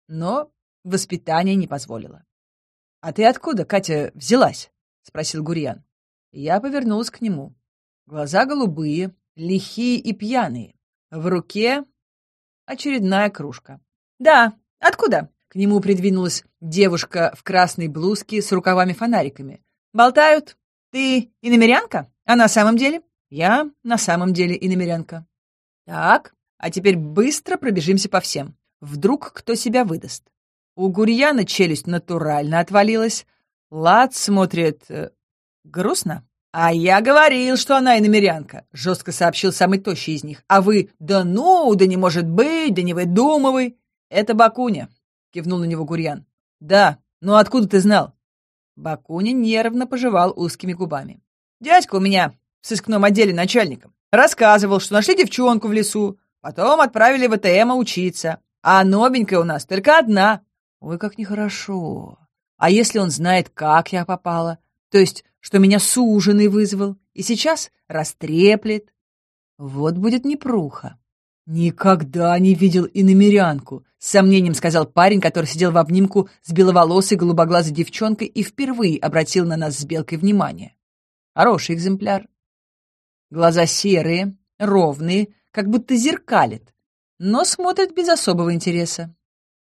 но воспитание не позволило. — А ты откуда, Катя, взялась? — спросил Гурьян. Я повернулась к нему. Глаза голубые, лихие и пьяные. В руке очередная кружка. «Да, откуда?» К нему придвинулась девушка в красной блузке с рукавами-фонариками. «Болтают. Ты иномерянка? А на самом деле?» «Я на самом деле иномерянка». Так, а теперь быстро пробежимся по всем. Вдруг кто себя выдаст. У Гурьяна челюсть натурально отвалилась. Лад смотрит... Э, грустно. «А я говорил, что она иномерянка», — жестко сообщил самый тощий из них. «А вы, да ну, да не может быть, да не выдумывай». «Это Бакуня», — кивнул на него Гурьян. «Да, но откуда ты знал?» Бакуня нервно пожевал узкими губами. «Дядька у меня в сыскном отделе начальником. Рассказывал, что нашли девчонку в лесу, потом отправили в ЭТМ учиться. А новенькая у нас только одна. Ой, как нехорошо. А если он знает, как я попала? То есть, что меня суженый вызвал, и сейчас растреплет? Вот будет непруха. «Никогда не видел иномерянку», — с сомнением сказал парень, который сидел в обнимку с беловолосой голубоглазой девчонкой и впервые обратил на нас с Белкой внимание. Хороший экземпляр. Глаза серые, ровные, как будто зеркалит, но смотрит без особого интереса.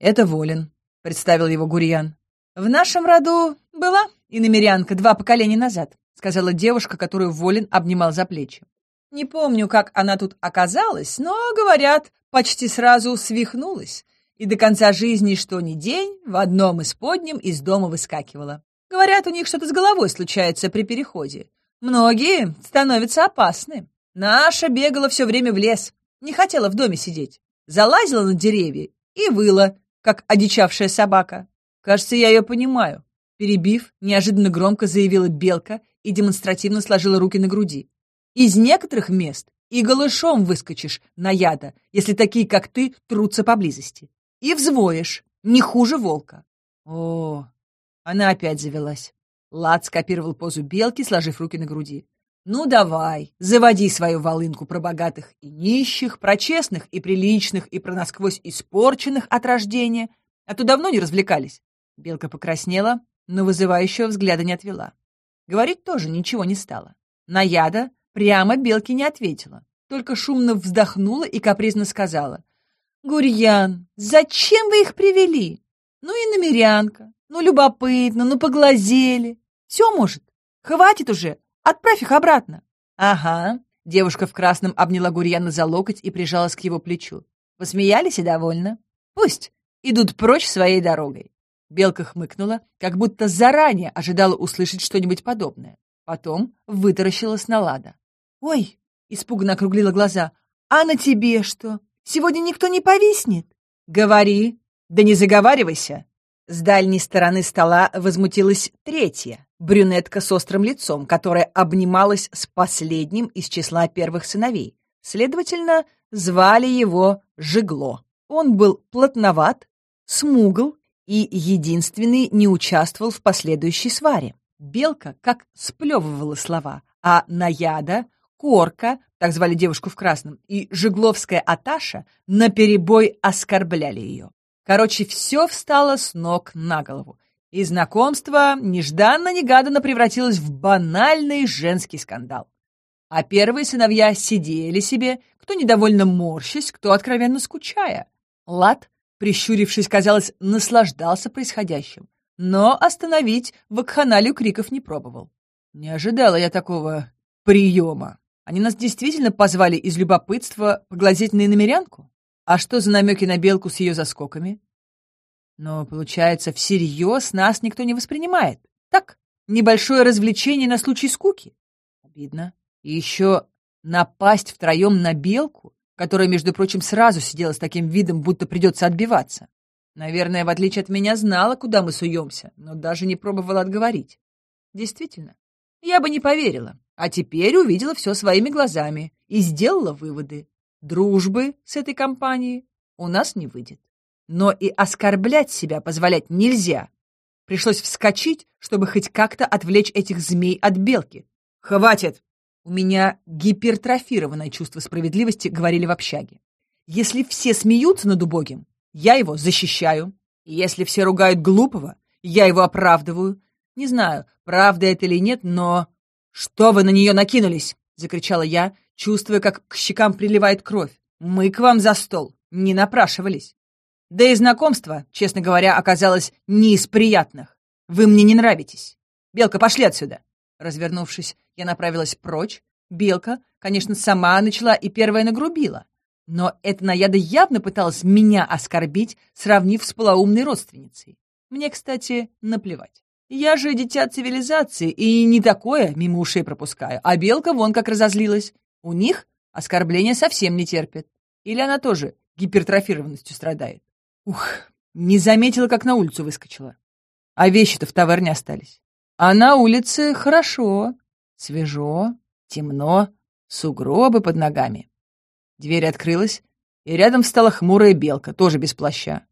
«Это Волин», — представил его Гурьян. «В нашем роду была иномерянка два поколения назад», — сказала девушка, которую Волин обнимал за плечи. «Не помню, как она тут оказалась, но, говорят, почти сразу свихнулась, и до конца жизни что ни день в одном из подним из дома выскакивала. Говорят, у них что-то с головой случается при переходе. Многие становятся опасны. Наша бегала все время в лес, не хотела в доме сидеть. Залазила на деревья и выла, как одичавшая собака. Кажется, я ее понимаю. Перебив, неожиданно громко заявила белка и демонстративно сложила руки на груди. Из некоторых мест и голышом выскочишь на яда, если такие, как ты, трутся поблизости. И взвоешь, не хуже волка. О, она опять завелась. Лад скопировал позу белки, сложив руки на груди. «Ну давай, заводи свою волынку про богатых и нищих, про честных и приличных, и про насквозь испорченных от рождения. А то давно не развлекались». Белка покраснела, но вызывающего взгляда не отвела. Говорить тоже ничего не стало. Наяда прямо Белке не ответила, только шумно вздохнула и капризно сказала. «Гурьян, зачем вы их привели? Ну и намерянка, ну любопытно, ну поглазели. Все может. Хватит уже, отправь их обратно». «Ага». Девушка в красном обняла Гурьяна за локоть и прижалась к его плечу. Посмеялись и довольно. Пусть идут прочь своей дорогой. Белка хмыкнула, как будто заранее ожидала услышать что-нибудь подобное. Потом вытаращилась на Лада. «Ой!» — испуганно округлила глаза. «А на тебе что? Сегодня никто не повиснет?» «Говори!» «Да не заговаривайся!» С дальней стороны стола возмутилась третья, брюнетка с острым лицом, которая обнималась с последним из числа первых сыновей. Следовательно, звали его Жигло. Он был плотноват, смугл и единственный не участвовал в последующей сваре. Белка как сплевывала слова, а Наяда, Корка, так звали девушку в красном, и Жигловская Аташа наперебой оскорбляли ее. Короче, все встало с ног на голову, и знакомство нежданно-негаданно превратилось в банальный женский скандал. А первые сыновья сидели себе, кто недовольно морщась, кто откровенно скучая. Лад прищурившись, казалось, наслаждался происходящим, но остановить вакханалию криков не пробовал. Не ожидала я такого приема. Они нас действительно позвали из любопытства поглазеть на иномерянку? А что за намеки на белку с ее заскоками? Но, получается, всерьез нас никто не воспринимает. Так, небольшое развлечение на случай скуки. Обидно. И еще напасть втроем на белку которая, между прочим, сразу сидела с таким видом, будто придется отбиваться. Наверное, в отличие от меня, знала, куда мы суемся, но даже не пробовала отговорить. Действительно, я бы не поверила, а теперь увидела все своими глазами и сделала выводы. Дружбы с этой компанией у нас не выйдет. Но и оскорблять себя позволять нельзя. Пришлось вскочить, чтобы хоть как-то отвлечь этих змей от белки. «Хватит!» У меня гипертрофированное чувство справедливости, говорили в общаге. Если все смеются над убогим, я его защищаю. Если все ругают глупого, я его оправдываю. Не знаю, правда это или нет, но... «Что вы на нее накинулись?» — закричала я, чувствуя, как к щекам приливает кровь. «Мы к вам за стол, не напрашивались. Да и знакомство, честно говоря, оказалось не из приятных. Вы мне не нравитесь. Белка, пошли отсюда!» Развернувшись, я направилась прочь. Белка, конечно, сама начала и первая нагрубила. Но эта наяда явно пыталась меня оскорбить, сравнив с полоумной родственницей. Мне, кстати, наплевать. Я же дитя цивилизации и не такое мимо ушей пропускаю. А Белка вон как разозлилась. У них оскорбления совсем не терпят. Или она тоже гипертрофированностью страдает. Ух, не заметила, как на улицу выскочила. А вещи-то в таверне остались. А на улице хорошо, свежо, темно, сугробы под ногами. Дверь открылась, и рядом встала хмурая белка, тоже без плаща.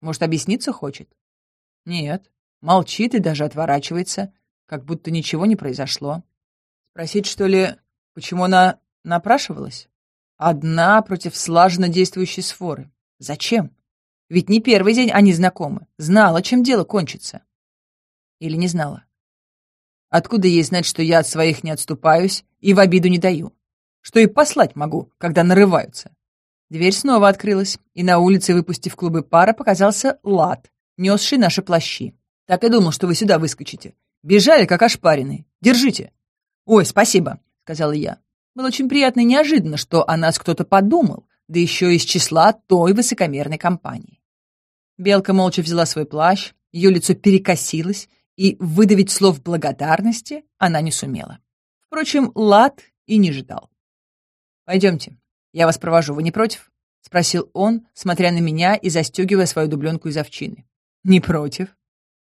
Может, объясниться хочет? Нет, молчит и даже отворачивается, как будто ничего не произошло. Спросить, что ли, почему она напрашивалась? Одна против слаженно действующей сфоры. Зачем? Ведь не первый день они знакомы. Знала, чем дело кончится. Или не знала? Откуда ей знать, что я от своих не отступаюсь и в обиду не даю? Что и послать могу, когда нарываются? Дверь снова открылась, и на улице, выпустив клубы пара, показался лад, несший наши плащи. Так и думал, что вы сюда выскочите. Бежали, как ошпаренные. Держите. Ой, спасибо, сказала я. Было очень приятно и неожиданно, что о нас кто-то подумал, да еще из числа той высокомерной компании. Белка молча взяла свой плащ, ее лицо перекосилось, и выдавить слов благодарности она не сумела. Впрочем, Лад и не ждал. «Пойдемте, я вас провожу, вы не против?» — спросил он, смотря на меня и застегивая свою дубленку из овчины. «Не против.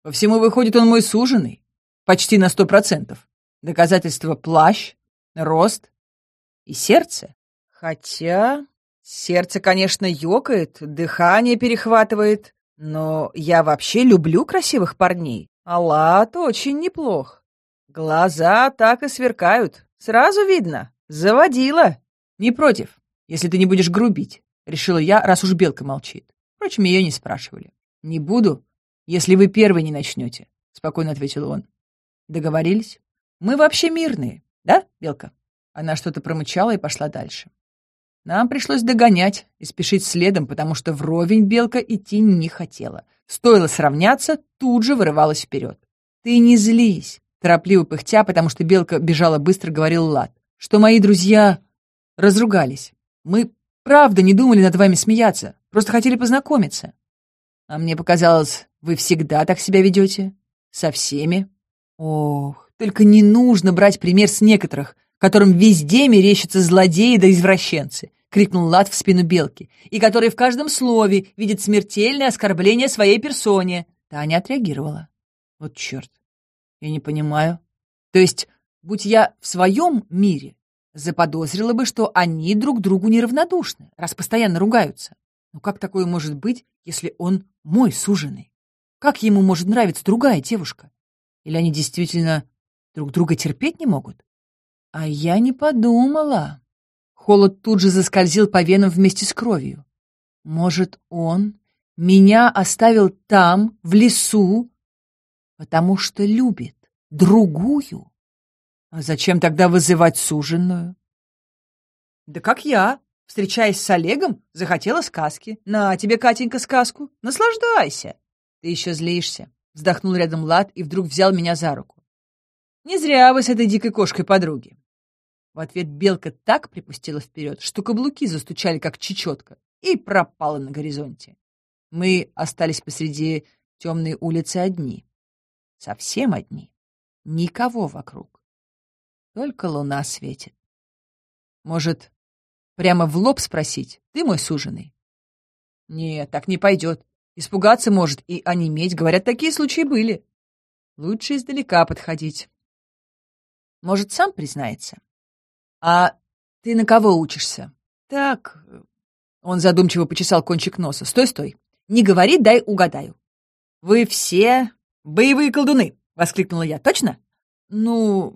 По всему выходит, он мой суженый. Почти на сто процентов. Доказательство — плащ, рост и сердце. Хотя сердце, конечно, ёкает, дыхание перехватывает, но я вообще люблю красивых парней. Аллат очень неплох. Глаза так и сверкают. Сразу видно. Заводила. Не против, если ты не будешь грубить, решила я, раз уж белка молчит. Впрочем, ее не спрашивали. Не буду, если вы первый не начнете, спокойно ответил он. Договорились? Мы вообще мирные, да, Белка?» Она что-то промычала и пошла дальше. Нам пришлось догонять и спешить следом, потому что вровень Белка идти не хотела. Стоило сравняться, тут же вырывалась вперед. «Ты не злись!» Торопливо пыхтя, потому что Белка бежала быстро, говорил Лад. «Что мои друзья разругались. Мы правда не думали над вами смеяться, просто хотели познакомиться. А мне показалось, вы всегда так себя ведете? Со всеми? Ох, только не нужно брать пример с некоторых, которым везде мерещатся злодеи да извращенцы, крикнул Лад в спину Белки, и который в каждом слове видит смертельное оскорбление своей персоне. Таня отреагировала. Вот черт, я не понимаю. То есть, будь я в своем мире, заподозрила бы, что они друг другу неравнодушны, раз постоянно ругаются. Но как такое может быть, если он мой суженый? Как ему может нравиться другая девушка? Или они действительно друг друга терпеть не могут? А я не подумала. Холод тут же заскользил по венам вместе с кровью. Может, он меня оставил там, в лесу, потому что любит другую? А зачем тогда вызывать суженую? Да как я, встречаясь с Олегом, захотела сказки. На тебе, Катенька, сказку. Наслаждайся. Ты еще злишься. Вздохнул рядом Лад и вдруг взял меня за руку. Не зря вы с этой дикой кошкой подруги. В ответ белка так припустила вперед, что каблуки застучали, как чечетка, и пропала на горизонте. Мы остались посреди темной улицы одни. Совсем одни. Никого вокруг. Только луна светит. Может, прямо в лоб спросить, ты мой суженый? Нет, так не пойдет. Испугаться может и онеметь. Говорят, такие случаи были. Лучше издалека подходить. Может, сам признается. А ты на кого учишься? Так, он задумчиво почесал кончик носа. Стой, стой. Не говори, дай угадаю. Вы все боевые колдуны, воскликнула я. Точно? Ну,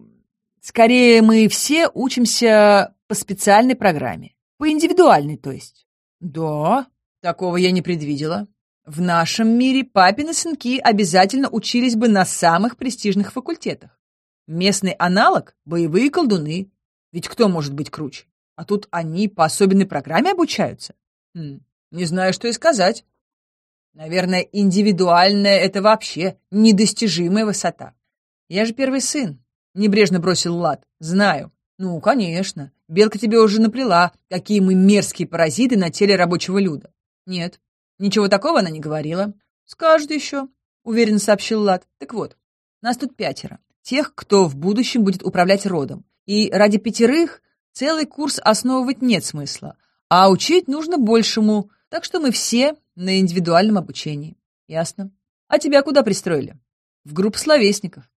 скорее мы все учимся по специальной программе. По индивидуальной, то есть. Да, такого я не предвидела. В нашем мире папины сынки обязательно учились бы на самых престижных факультетах. Местный аналог — боевые колдуны. Ведь кто может быть круче? А тут они по особенной программе обучаются. Хм, не знаю, что и сказать. Наверное, индивидуальная — это вообще недостижимая высота. Я же первый сын, — небрежно бросил Лад. Знаю. Ну, конечно. Белка тебе уже наплела, какие мы мерзкие паразиты на теле рабочего люда. Нет, Ничего такого она не говорила. Скажет еще, уверенно сообщил Лад. Так вот, нас тут пятеро. Тех, кто в будущем будет управлять родом. И ради пятерых целый курс основывать нет смысла. А учить нужно большему, так что мы все на индивидуальном обучении. Ясно. А тебя куда пристроили? В группу словесников.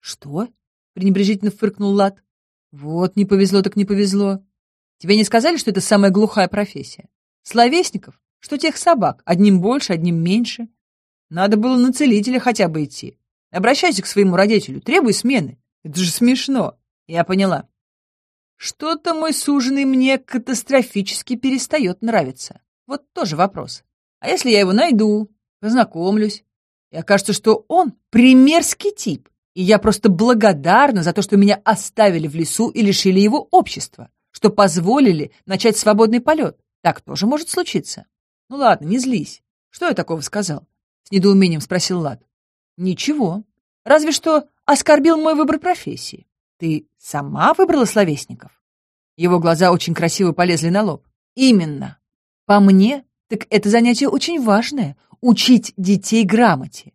Что? пренебрежительно фыркнул Лад. Вот, не повезло так не повезло. Тебе не сказали, что это самая глухая профессия? Словесников что тех собак, одним больше, одним меньше. Надо было на целителя хотя бы идти. Обращайся к своему родителю, требуй смены. Это же смешно. Я поняла. Что-то мой суженый мне катастрофически перестает нравиться. Вот тоже вопрос. А если я его найду, познакомлюсь, и окажется, что он примерский тип, и я просто благодарна за то, что меня оставили в лесу и лишили его общества, что позволили начать свободный полет. Так тоже может случиться. «Ну ладно, не злись. Что я такого сказал?» — с недоумением спросил Лад. «Ничего. Разве что оскорбил мой выбор профессии. Ты сама выбрала словесников?» Его глаза очень красиво полезли на лоб. «Именно. По мне, так это занятие очень важное — учить детей грамоте.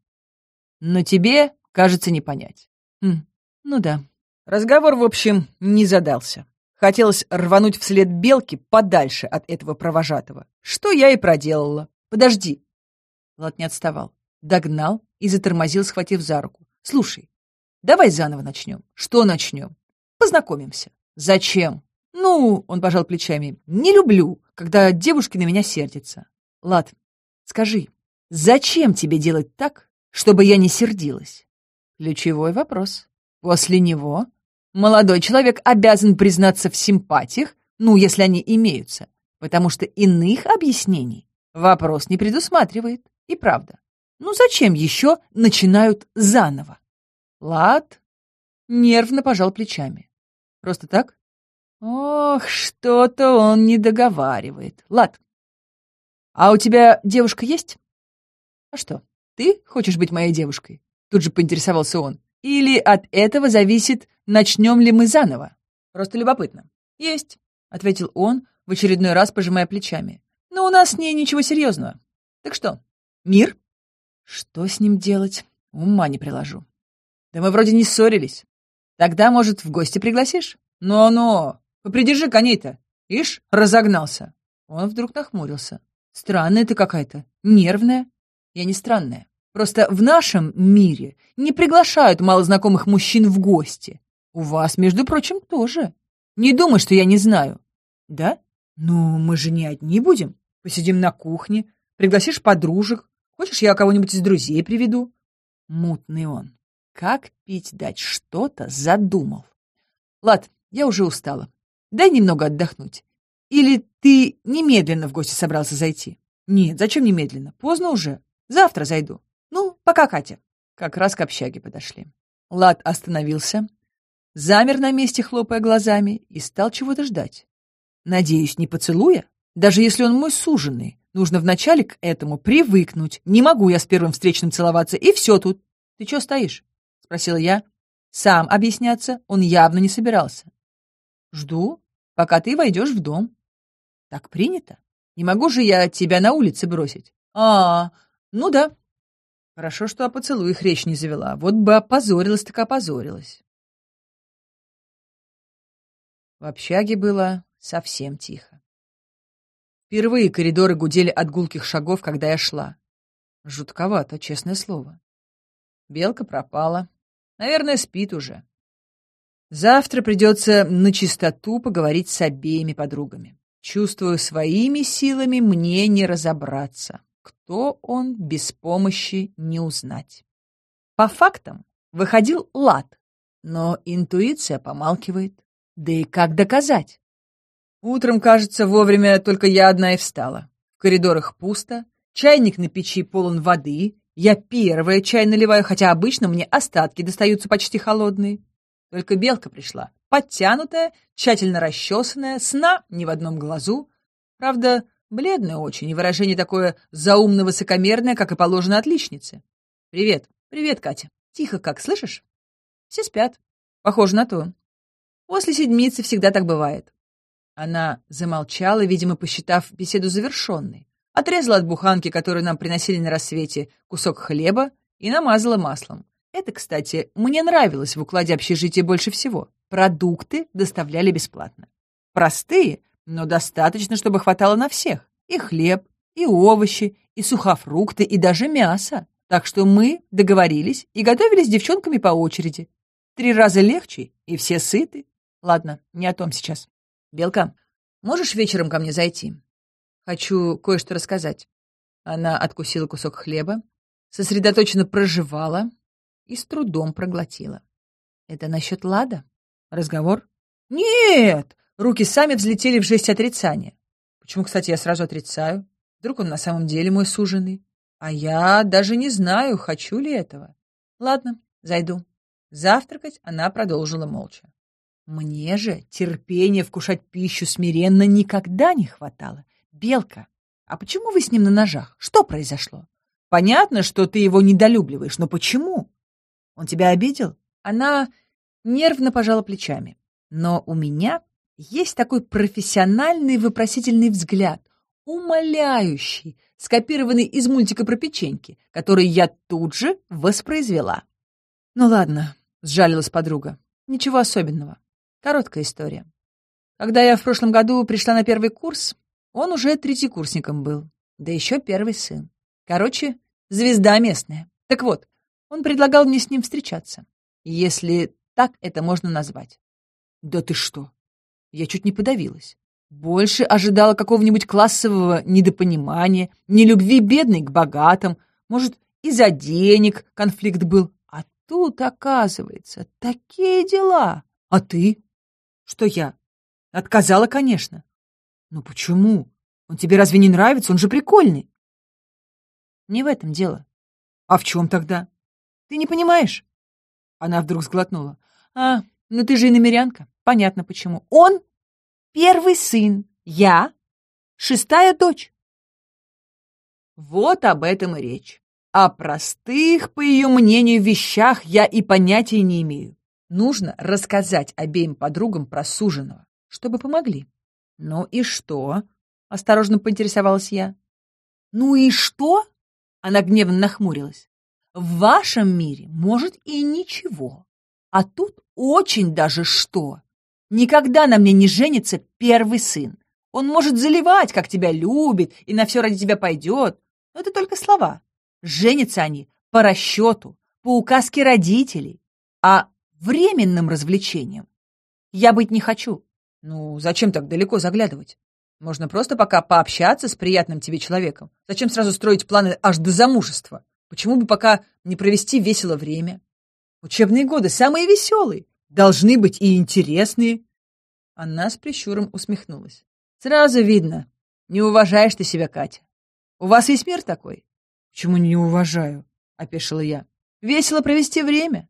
Но тебе, кажется, не понять». Хм, «Ну да». Разговор, в общем, не задался. Хотелось рвануть вслед белки подальше от этого провожатого. Что я и проделала. Подожди. Влад не отставал. Догнал и затормозил, схватив за руку. Слушай, давай заново начнем. Что начнем? Познакомимся. Зачем? Ну, он пожал плечами. Не люблю, когда девушки на меня сердятся. Лад, скажи, зачем тебе делать так, чтобы я не сердилась? Ключевой вопрос. После него Молодой человек обязан признаться в симпатиях, ну, если они имеются, потому что иных объяснений вопрос не предусматривает. И правда. Ну зачем еще начинают заново? Лад, нервно пожал плечами. Просто так? Ох, что-то он не договаривает. Лад. А у тебя девушка есть? А что, ты хочешь быть моей девушкой? Тут же поинтересовался он. Или от этого зависит, начнем ли мы заново? Просто любопытно. Есть, ответил он, в очередной раз пожимая плечами. Но у нас с ней ничего серьезного. Так что, мир? Что с ним делать? Ума не приложу. Да мы вроде не ссорились. Тогда, может, в гости пригласишь? Но-но, попридержи коней-то. Ишь, разогнался. Он вдруг нахмурился. Странная ты какая-то, нервная. Я не странная. Просто в нашем мире не приглашают малознакомых мужчин в гости. У вас, между прочим, тоже. Не думай, что я не знаю. Да? Ну, мы же не одни будем. Посидим на кухне, пригласишь подружек. Хочешь, я кого-нибудь из друзей приведу? Мутный он. Как пить дать? Что-то задумал. Лад, я уже устала. Дай немного отдохнуть. Или ты немедленно в гости собрался зайти? Нет, зачем немедленно? Поздно уже. Завтра зайду. Ну, пока, Катя. Как раз к общаге подошли. Лад остановился, замер на месте, хлопая глазами, и стал чего-то ждать. Надеюсь, не поцелуя? Даже если он мой суженый, нужно вначале к этому привыкнуть. Не могу я с первым встречным целоваться, и все тут. Ты чего стоишь? Спросила я. Сам объясняться он явно не собирался. Жду, пока ты войдешь в дом. Так принято. Не могу же я тебя на улице бросить. А, ну да, Хорошо, что о поцелуях речь не завела. Вот бы опозорилась, так опозорилась. В общаге было совсем тихо. Впервые коридоры гудели от гулких шагов, когда я шла. Жутковато, честное слово. Белка пропала. Наверное, спит уже. Завтра придется на чистоту поговорить с обеими подругами. Чувствую, своими силами мне не разобраться. Кто он без помощи не узнать. По фактам выходил лад, но интуиция помалкивает. Да и как доказать? Утром, кажется, вовремя только я одна и встала. В коридорах пусто, чайник на печи полон воды, я первая чай наливаю, хотя обычно мне остатки достаются почти холодные. Только белка пришла, подтянутая, тщательно расчесанная, сна ни в одном глазу. Правда, Бледная очень, и выражение такое заумно-высокомерное, как и положено отличнице. «Привет, привет, Катя. Тихо как, слышишь?» «Все спят. Похоже на то. После седмицы всегда так бывает». Она замолчала, видимо, посчитав беседу завершенной. Отрезала от буханки, которую нам приносили на рассвете, кусок хлеба и намазала маслом. Это, кстати, мне нравилось в укладе общежития больше всего. Продукты доставляли бесплатно. Простые, но достаточно, чтобы хватало на всех. И хлеб, и овощи, и сухофрукты, и даже мясо. Так что мы договорились и готовили с девчонками по очереди. Три раза легче, и все сыты. Ладно, не о том сейчас. Белка, можешь вечером ко мне зайти? Хочу кое-что рассказать. Она откусила кусок хлеба, сосредоточенно проживала и с трудом проглотила. Это насчет Лада? Разговор? Нет, Руки сами взлетели в жесть отрицания. Почему, кстати, я сразу отрицаю? Вдруг он на самом деле мой суженый? А я даже не знаю, хочу ли этого. Ладно, зайду. Завтракать она продолжила молча. Мне же терпения вкушать пищу смиренно никогда не хватало. Белка, а почему вы с ним на ножах? Что произошло? Понятно, что ты его недолюбливаешь, но почему? Он тебя обидел? Она нервно пожала плечами. Но у меня есть такой профессиональный вопросительный взгляд, умоляющий, скопированный из мультика про печеньки, который я тут же воспроизвела. «Ну ладно», — сжалилась подруга, — «ничего особенного. Короткая история. Когда я в прошлом году пришла на первый курс, он уже третьекурсником был, да еще первый сын. Короче, звезда местная. Так вот, он предлагал мне с ним встречаться, если так это можно назвать. «Да ты что?» Я чуть не подавилась. Больше ожидала какого-нибудь классового недопонимания, нелюбви бедной к богатым, может, из-за денег конфликт был. А тут, оказывается, такие дела. А ты? Что я? Отказала, конечно. Ну почему? Он тебе разве не нравится? Он же прикольный. Не в этом дело. А в чем тогда? Ты не понимаешь? Она вдруг сглотнула. А, ну ты же и намерянка. Понятно почему. Он первый сын, я шестая дочь. Вот об этом и речь. О простых, по ее мнению, вещах я и понятия не имею. Нужно рассказать обеим подругам про суженого, чтобы помогли. Ну и что? Осторожно поинтересовалась я. Ну и что? Она гневно нахмурилась. В вашем мире, может, и ничего. А тут очень даже что. Никогда на мне не женится первый сын. Он может заливать, как тебя любит, и на все ради тебя пойдет. Но это только слова. Женятся они по расчету, по указке родителей, а временным развлечением. Я быть не хочу. Ну, зачем так далеко заглядывать? Можно просто пока пообщаться с приятным тебе человеком. Зачем сразу строить планы аж до замужества? Почему бы пока не провести весело время? Учебные годы самые веселые, должны быть и интересные. Она с прищуром усмехнулась. Сразу видно, не уважаешь ты себя, Катя. У вас есть мир такой? Почему не уважаю? Опешила я. Весело провести время.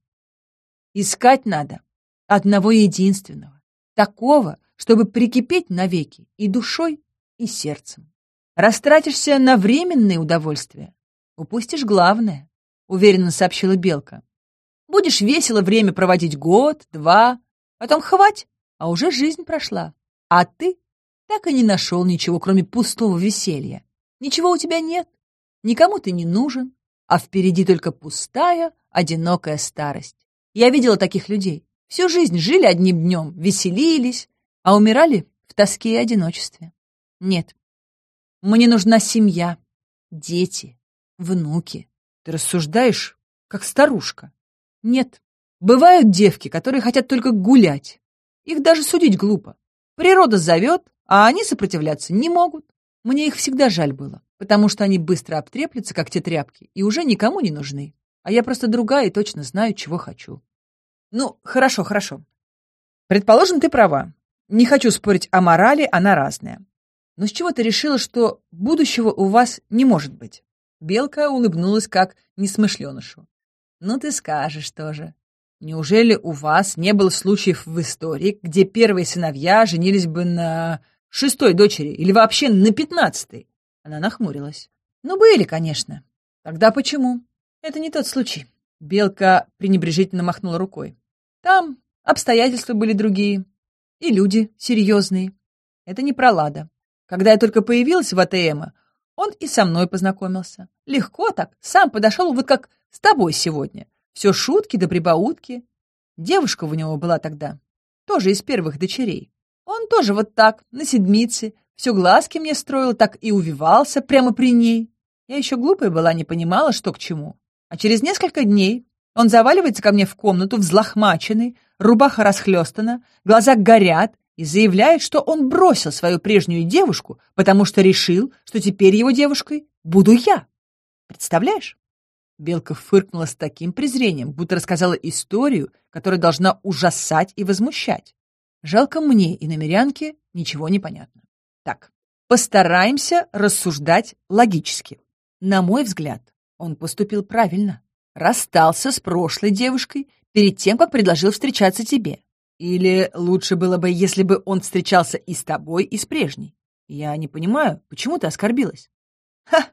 Искать надо одного единственного, такого, чтобы прикипеть навеки и душой, и сердцем. Растратишься на временные удовольствия, упустишь главное, уверенно сообщила Белка. Будешь весело время проводить год, два, потом хвать, а уже жизнь прошла. А ты так и не нашел ничего, кроме пустого веселья. Ничего у тебя нет, никому ты не нужен, а впереди только пустая, одинокая старость. Я видела таких людей. Всю жизнь жили одним днем, веселились, а умирали в тоске и одиночестве. Нет, мне нужна семья, дети, внуки. Ты рассуждаешь, как старушка. Нет, бывают девки, которые хотят только гулять. Их даже судить глупо. Природа зовет, а они сопротивляться не могут. Мне их всегда жаль было, потому что они быстро обтреплются, как те тряпки, и уже никому не нужны. А я просто другая и точно знаю, чего хочу. Ну, хорошо, хорошо. Предположим, ты права. Не хочу спорить о морали, она разная. Но с чего ты решила, что будущего у вас не может быть? Белка улыбнулась, как несмышленышу. Ну, ты скажешь тоже. Неужели у вас не было случаев в истории, где первые сыновья женились бы на шестой дочери или вообще на пятнадцатой? Она нахмурилась. Ну, были, конечно. Тогда почему? Это не тот случай. Белка пренебрежительно махнула рукой. Там обстоятельства были другие. И люди серьезные. Это не про Лада. Когда я только появилась в АТМ, он и со мной познакомился. Легко так, сам подошел, вот как с тобой сегодня. Все шутки да прибаутки. Девушка у него была тогда, тоже из первых дочерей. Он тоже вот так, на седмице, все глазки мне строил, так и увивался прямо при ней. Я еще глупая была, не понимала, что к чему. А через несколько дней он заваливается ко мне в комнату, взлохмаченный, рубаха расхлестана, глаза горят, и заявляет, что он бросил свою прежнюю девушку, потому что решил, что теперь его девушкой буду я. Представляешь? Белка фыркнула с таким презрением, будто рассказала историю, которая должна ужасать и возмущать. Жалко мне и намерянке ничего не понятно. Так, постараемся рассуждать логически. На мой взгляд, он поступил правильно. Расстался с прошлой девушкой перед тем, как предложил встречаться тебе. Или лучше было бы, если бы он встречался и с тобой, и с прежней. Я не понимаю, почему ты оскорбилась? Ха!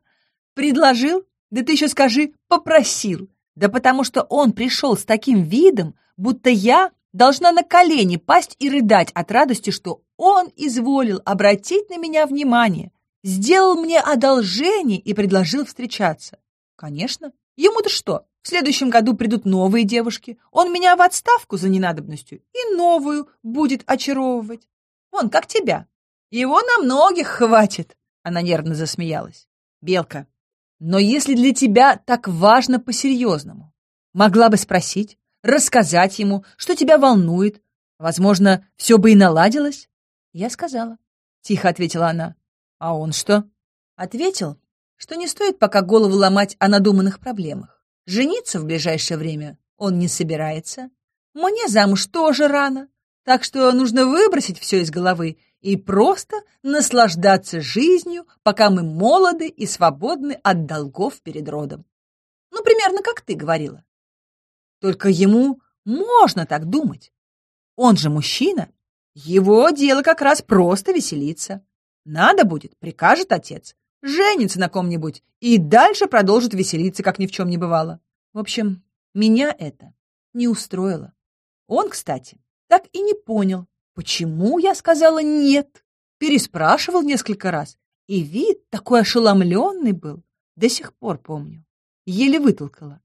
Предложил? Да ты еще скажи «попросил». Да потому что он пришел с таким видом, будто я должна на колени пасть и рыдать от радости, что он изволил обратить на меня внимание, сделал мне одолжение и предложил встречаться. Конечно. Ему-то что? В следующем году придут новые девушки. Он меня в отставку за ненадобностью и новую будет очаровывать. Вон, как тебя. Его на многих хватит. Она нервно засмеялась. Белка, но если для тебя так важно по-серьезному, могла бы спросить, рассказать ему, что тебя волнует. Возможно, все бы и наладилось. Я сказала. Тихо ответила она. А он что? Ответил, что не стоит пока голову ломать о надуманных проблемах. Жениться в ближайшее время он не собирается. Мне замуж тоже рано, так что нужно выбросить все из головы и просто наслаждаться жизнью, пока мы молоды и свободны от долгов перед родом. Ну, примерно как ты говорила. Только ему Можно так думать. Он же мужчина. Его дело как раз просто веселиться. Надо будет, прикажет отец, женится на ком-нибудь и дальше продолжит веселиться, как ни в чем не бывало. В общем, меня это не устроило. Он, кстати, так и не понял, почему я сказала «нет». Переспрашивал несколько раз, и вид такой ошеломленный был, до сих пор помню. Еле вытолкала.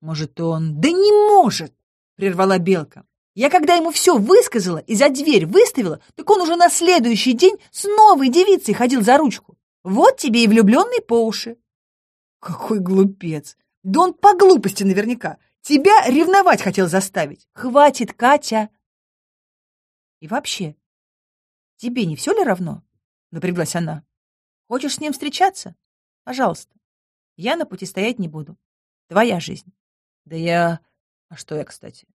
Может, он... Да не может! Прервала Белка. Я когда ему все высказала и за дверь выставила, так он уже на следующий день с новой девицей ходил за ручку. Вот тебе и влюбленный по уши. Какой глупец! Да он по глупости наверняка. Тебя ревновать хотел заставить. Хватит, Катя. И вообще, тебе не все ли равно? Напряглась она. Хочешь с ним встречаться? Пожалуйста. Я на пути стоять не буду. Твоя жизнь. Да я... А что я, кстати?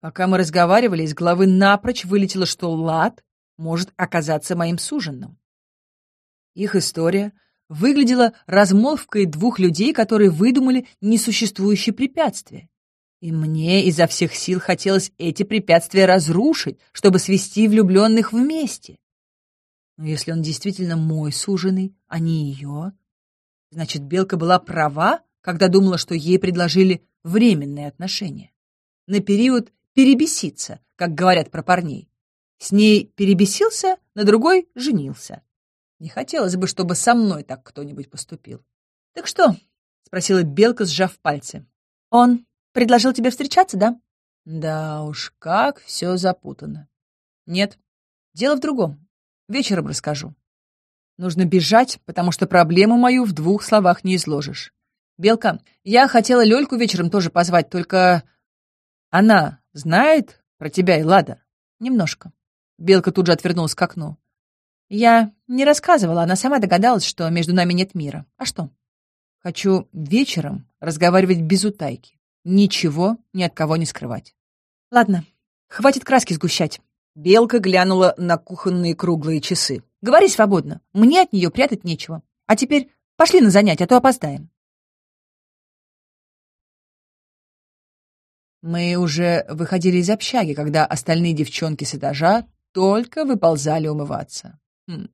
Пока мы разговаривали, из головы напрочь вылетело, что Лад может оказаться моим суженным. Их история выглядела размолвкой двух людей, которые выдумали несуществующие препятствия. И мне изо всех сил хотелось эти препятствия разрушить, чтобы свести влюбленных вместе. Но если он действительно мой суженый, а не ее, значит, Белка была права, когда думала, что ей предложили временные отношения. На период перебеситься, как говорят про парней. С ней перебесился, на другой женился. Не хотелось бы, чтобы со мной так кто-нибудь поступил. «Так что?» — спросила Белка, сжав пальцы. «Он предложил тебе встречаться, да?» «Да уж, как все запутано». «Нет, дело в другом. Вечером расскажу. Нужно бежать, потому что проблему мою в двух словах не изложишь. Белка, я хотела Лёльку вечером тоже позвать, только она знает про тебя и Лада? Немножко. Белка тут же отвернулась к окну. Я не рассказывала, она сама догадалась, что между нами нет мира. А что? Хочу вечером разговаривать без утайки. Ничего ни от кого не скрывать. Ладно, хватит краски сгущать. Белка глянула на кухонные круглые часы. Говори свободно. Мне от нее прятать нечего. А теперь пошли на занятия, а то опоздаем. Мы уже выходили из общаги, когда остальные девчонки с этажа только выползали умываться. Хм,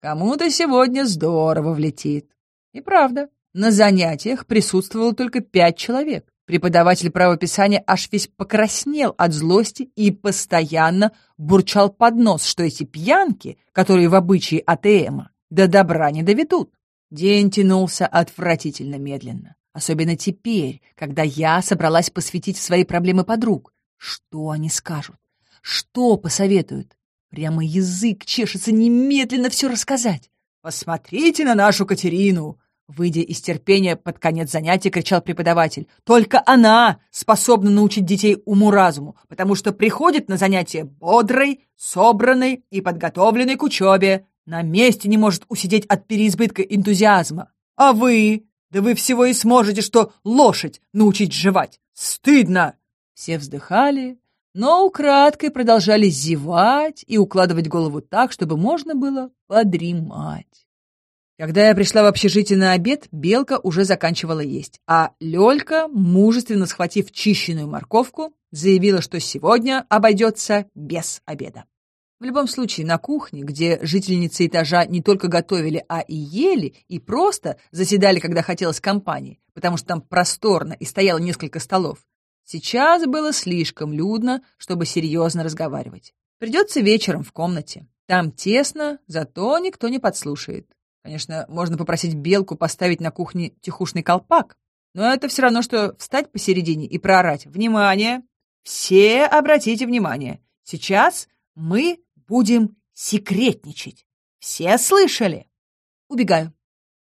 кому-то сегодня здорово влетит. И правда, на занятиях присутствовало только пять человек. Преподаватель правописания аж весь покраснел от злости и постоянно бурчал под нос, что эти пьянки, которые в обычае АТМа, до добра не доведут. День тянулся отвратительно медленно. Особенно теперь, когда я собралась посвятить свои проблемы подруг. Что они скажут? Что посоветуют? Прямо язык чешется немедленно все рассказать. «Посмотрите на нашу Катерину!» Выйдя из терпения под конец занятия, кричал преподаватель. «Только она способна научить детей уму-разуму, потому что приходит на занятия бодрой, собранной и подготовленной к учебе. На месте не может усидеть от переизбытка энтузиазма. А вы да вы всего и сможете, что лошадь научить жевать. Стыдно!» Все вздыхали, но украдкой продолжали зевать и укладывать голову так, чтобы можно было подремать. Когда я пришла в общежитие на обед, Белка уже заканчивала есть, а Лёлька, мужественно схватив чищенную морковку, заявила, что сегодня обойдется без обеда. В любом случае, на кухне, где жительницы этажа не только готовили, а и ели, и просто заседали, когда хотелось компании, потому что там просторно и стояло несколько столов, сейчас было слишком людно, чтобы серьезно разговаривать. Придется вечером в комнате. Там тесно, зато никто не подслушает. Конечно, можно попросить Белку поставить на кухне тихушный колпак, но это все равно, что встать посередине и проорать «Внимание! Все обратите внимание! Сейчас мы Будем секретничать. Все слышали? Убегаю.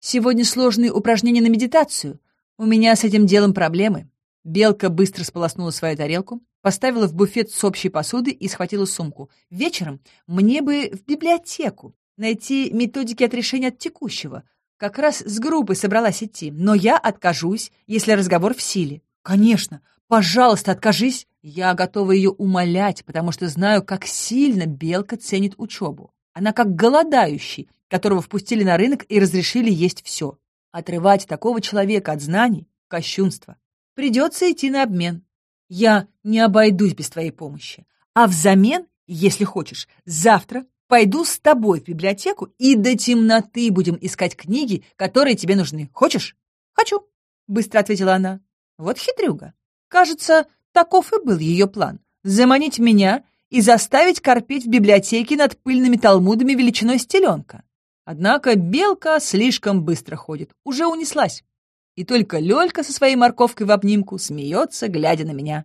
Сегодня сложные упражнения на медитацию. У меня с этим делом проблемы. Белка быстро сполоснула свою тарелку, поставила в буфет с общей посуды и схватила сумку. Вечером мне бы в библиотеку найти методики отрешения от текущего. Как раз с группой собралась идти, но я откажусь, если разговор в силе. Конечно, Пожалуйста, откажись. Я готова ее умолять, потому что знаю, как сильно Белка ценит учебу. Она как голодающий, которого впустили на рынок и разрешили есть все. Отрывать такого человека от знаний — кощунство. Придется идти на обмен. я не обойдусь без твоей помощи. А взамен, если хочешь, завтра пойду с тобой в библиотеку и до темноты будем искать книги, которые тебе нужны. Хочешь? Хочу, быстро ответила она. Вот хитрюга. Кажется, таков и был ее план — заманить меня и заставить корпеть в библиотеке над пыльными талмудами величиной стеленка. Однако белка слишком быстро ходит, уже унеслась. И только Лёлька со своей морковкой в обнимку смеется, глядя на меня.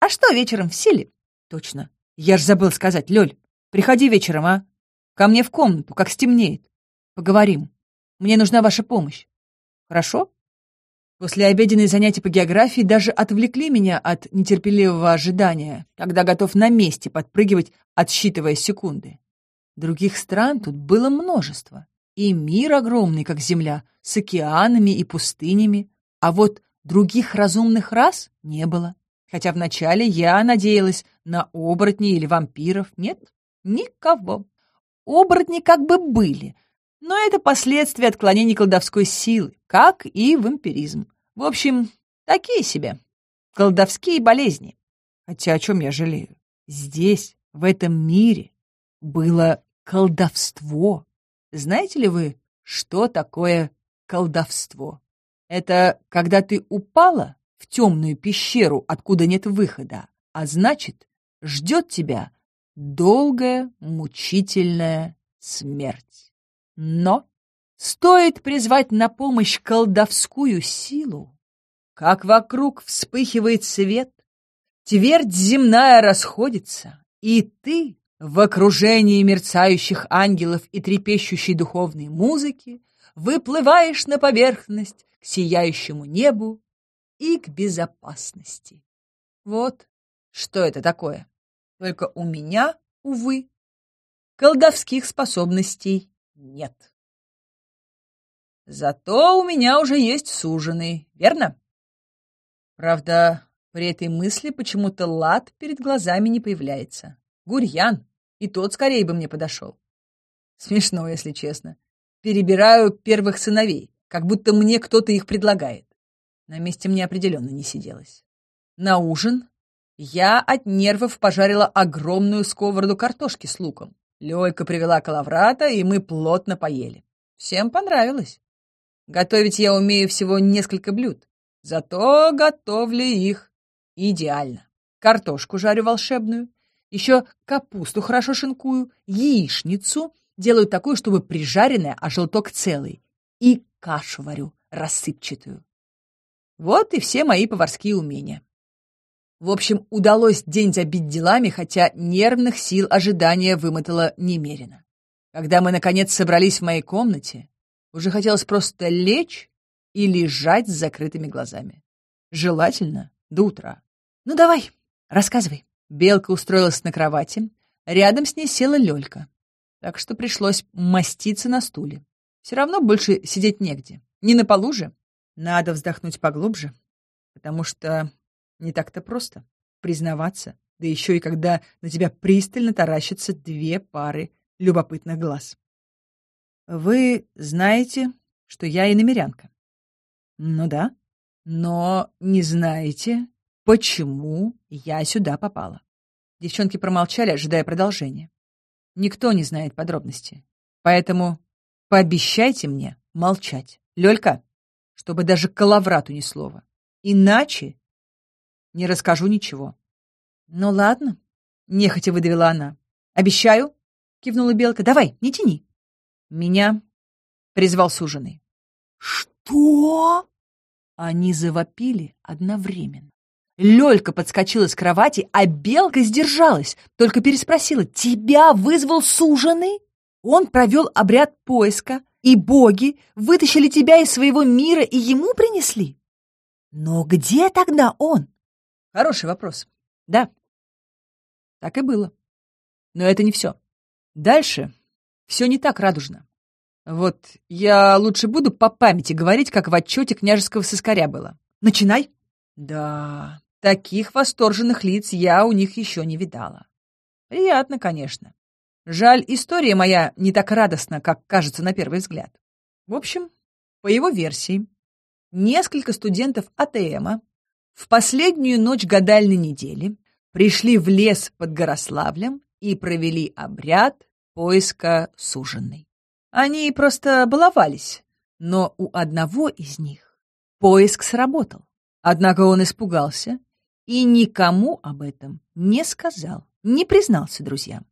«А что вечером в силе?» «Точно. Я ж забыл сказать, Лёль, приходи вечером, а? Ко мне в комнату, как стемнеет. Поговорим. Мне нужна ваша помощь. Хорошо?» После обеденные занятия по географии даже отвлекли меня от нетерпеливого ожидания, когда готов на месте подпрыгивать, отсчитывая секунды. Других стран тут было множество. И мир огромный, как Земля, с океанами и пустынями. А вот других разумных рас не было. Хотя вначале я надеялась на оборотней или вампиров. Нет, никого. Оборотни как бы были, но это последствия отклонений колдовской силы, как и вампиризм. В общем, такие себе колдовские болезни. Хотя о чем я жалею? Здесь, в этом мире, было колдовство. Знаете ли вы, что такое колдовство? Это когда ты упала в темную пещеру, откуда нет выхода, а значит, ждет тебя долгая, мучительная смерть. Но стоит призвать на помощь колдовскую силу, как вокруг вспыхивает свет, твердь земная расходится, и ты в окружении мерцающих ангелов и трепещущей духовной музыки выплываешь на поверхность к сияющему небу и к безопасности. Вот что это такое. Только у меня, увы, колдовских способностей нет. Зато у меня уже есть суженый, верно? Правда, при этой мысли почему-то лад перед глазами не появляется. Гурьян, и тот скорее бы мне подошел. Смешно, если честно. Перебираю первых сыновей, как будто мне кто-то их предлагает. На месте мне определенно не сиделось. На ужин я от нервов пожарила огромную сковороду картошки с луком. Лёлька привела калаврата, и мы плотно поели. Всем понравилось. Готовить я умею всего несколько блюд, зато готовлю их идеально. Картошку жарю волшебную, еще капусту хорошо шинкую, яичницу делаю такую, чтобы прижаренная, а желток целый, и кашу варю рассыпчатую. Вот и все мои поварские умения. В общем, удалось день забить делами, хотя нервных сил ожидания вымотало немерено. Когда мы, наконец, собрались в моей комнате, уже хотелось просто лечь и лежать с закрытыми глазами. Желательно до утра. «Ну давай, рассказывай». Белка устроилась на кровати, рядом с ней села Лёлька. Так что пришлось маститься на стуле. Все равно больше сидеть негде. Не на полу же. Надо вздохнуть поглубже, потому что не так-то просто признаваться, да еще и когда на тебя пристально таращатся две пары любопытных глаз. Вы знаете, что я иномерянка? Ну да. Но не знаете, почему я сюда попала. Девчонки промолчали, ожидая продолжения. Никто не знает подробностей. Поэтому пообещайте мне молчать. Лёлька, чтобы даже калаврату ни слова. Иначе не расскажу ничего. Ну ладно, нехотя выдавила она. Обещаю, кивнула Белка. Давай, не тяни. Меня призвал суженый. Что? Они завопили одновременно. Лёлька подскочила с кровати, а Белка сдержалась, только переспросила. «Тебя вызвал суженый?» Он провел обряд поиска, и боги вытащили тебя из своего мира и ему принесли? Но где тогда он? Хороший вопрос. Да, так и было. Но это не все. Дальше все не так радужно. Вот я лучше буду по памяти говорить, как в отчете княжеского сыскаря было. Начинай. Да, таких восторженных лиц я у них еще не видала. Приятно, конечно. Жаль, история моя не так радостна, как кажется на первый взгляд. В общем, по его версии, несколько студентов АТМа в последнюю ночь гадальной недели пришли в лес под Горославлем и провели обряд поиска суженной. Они просто баловались, но у одного из них поиск сработал. Однако он испугался и никому об этом не сказал, не признался друзьям.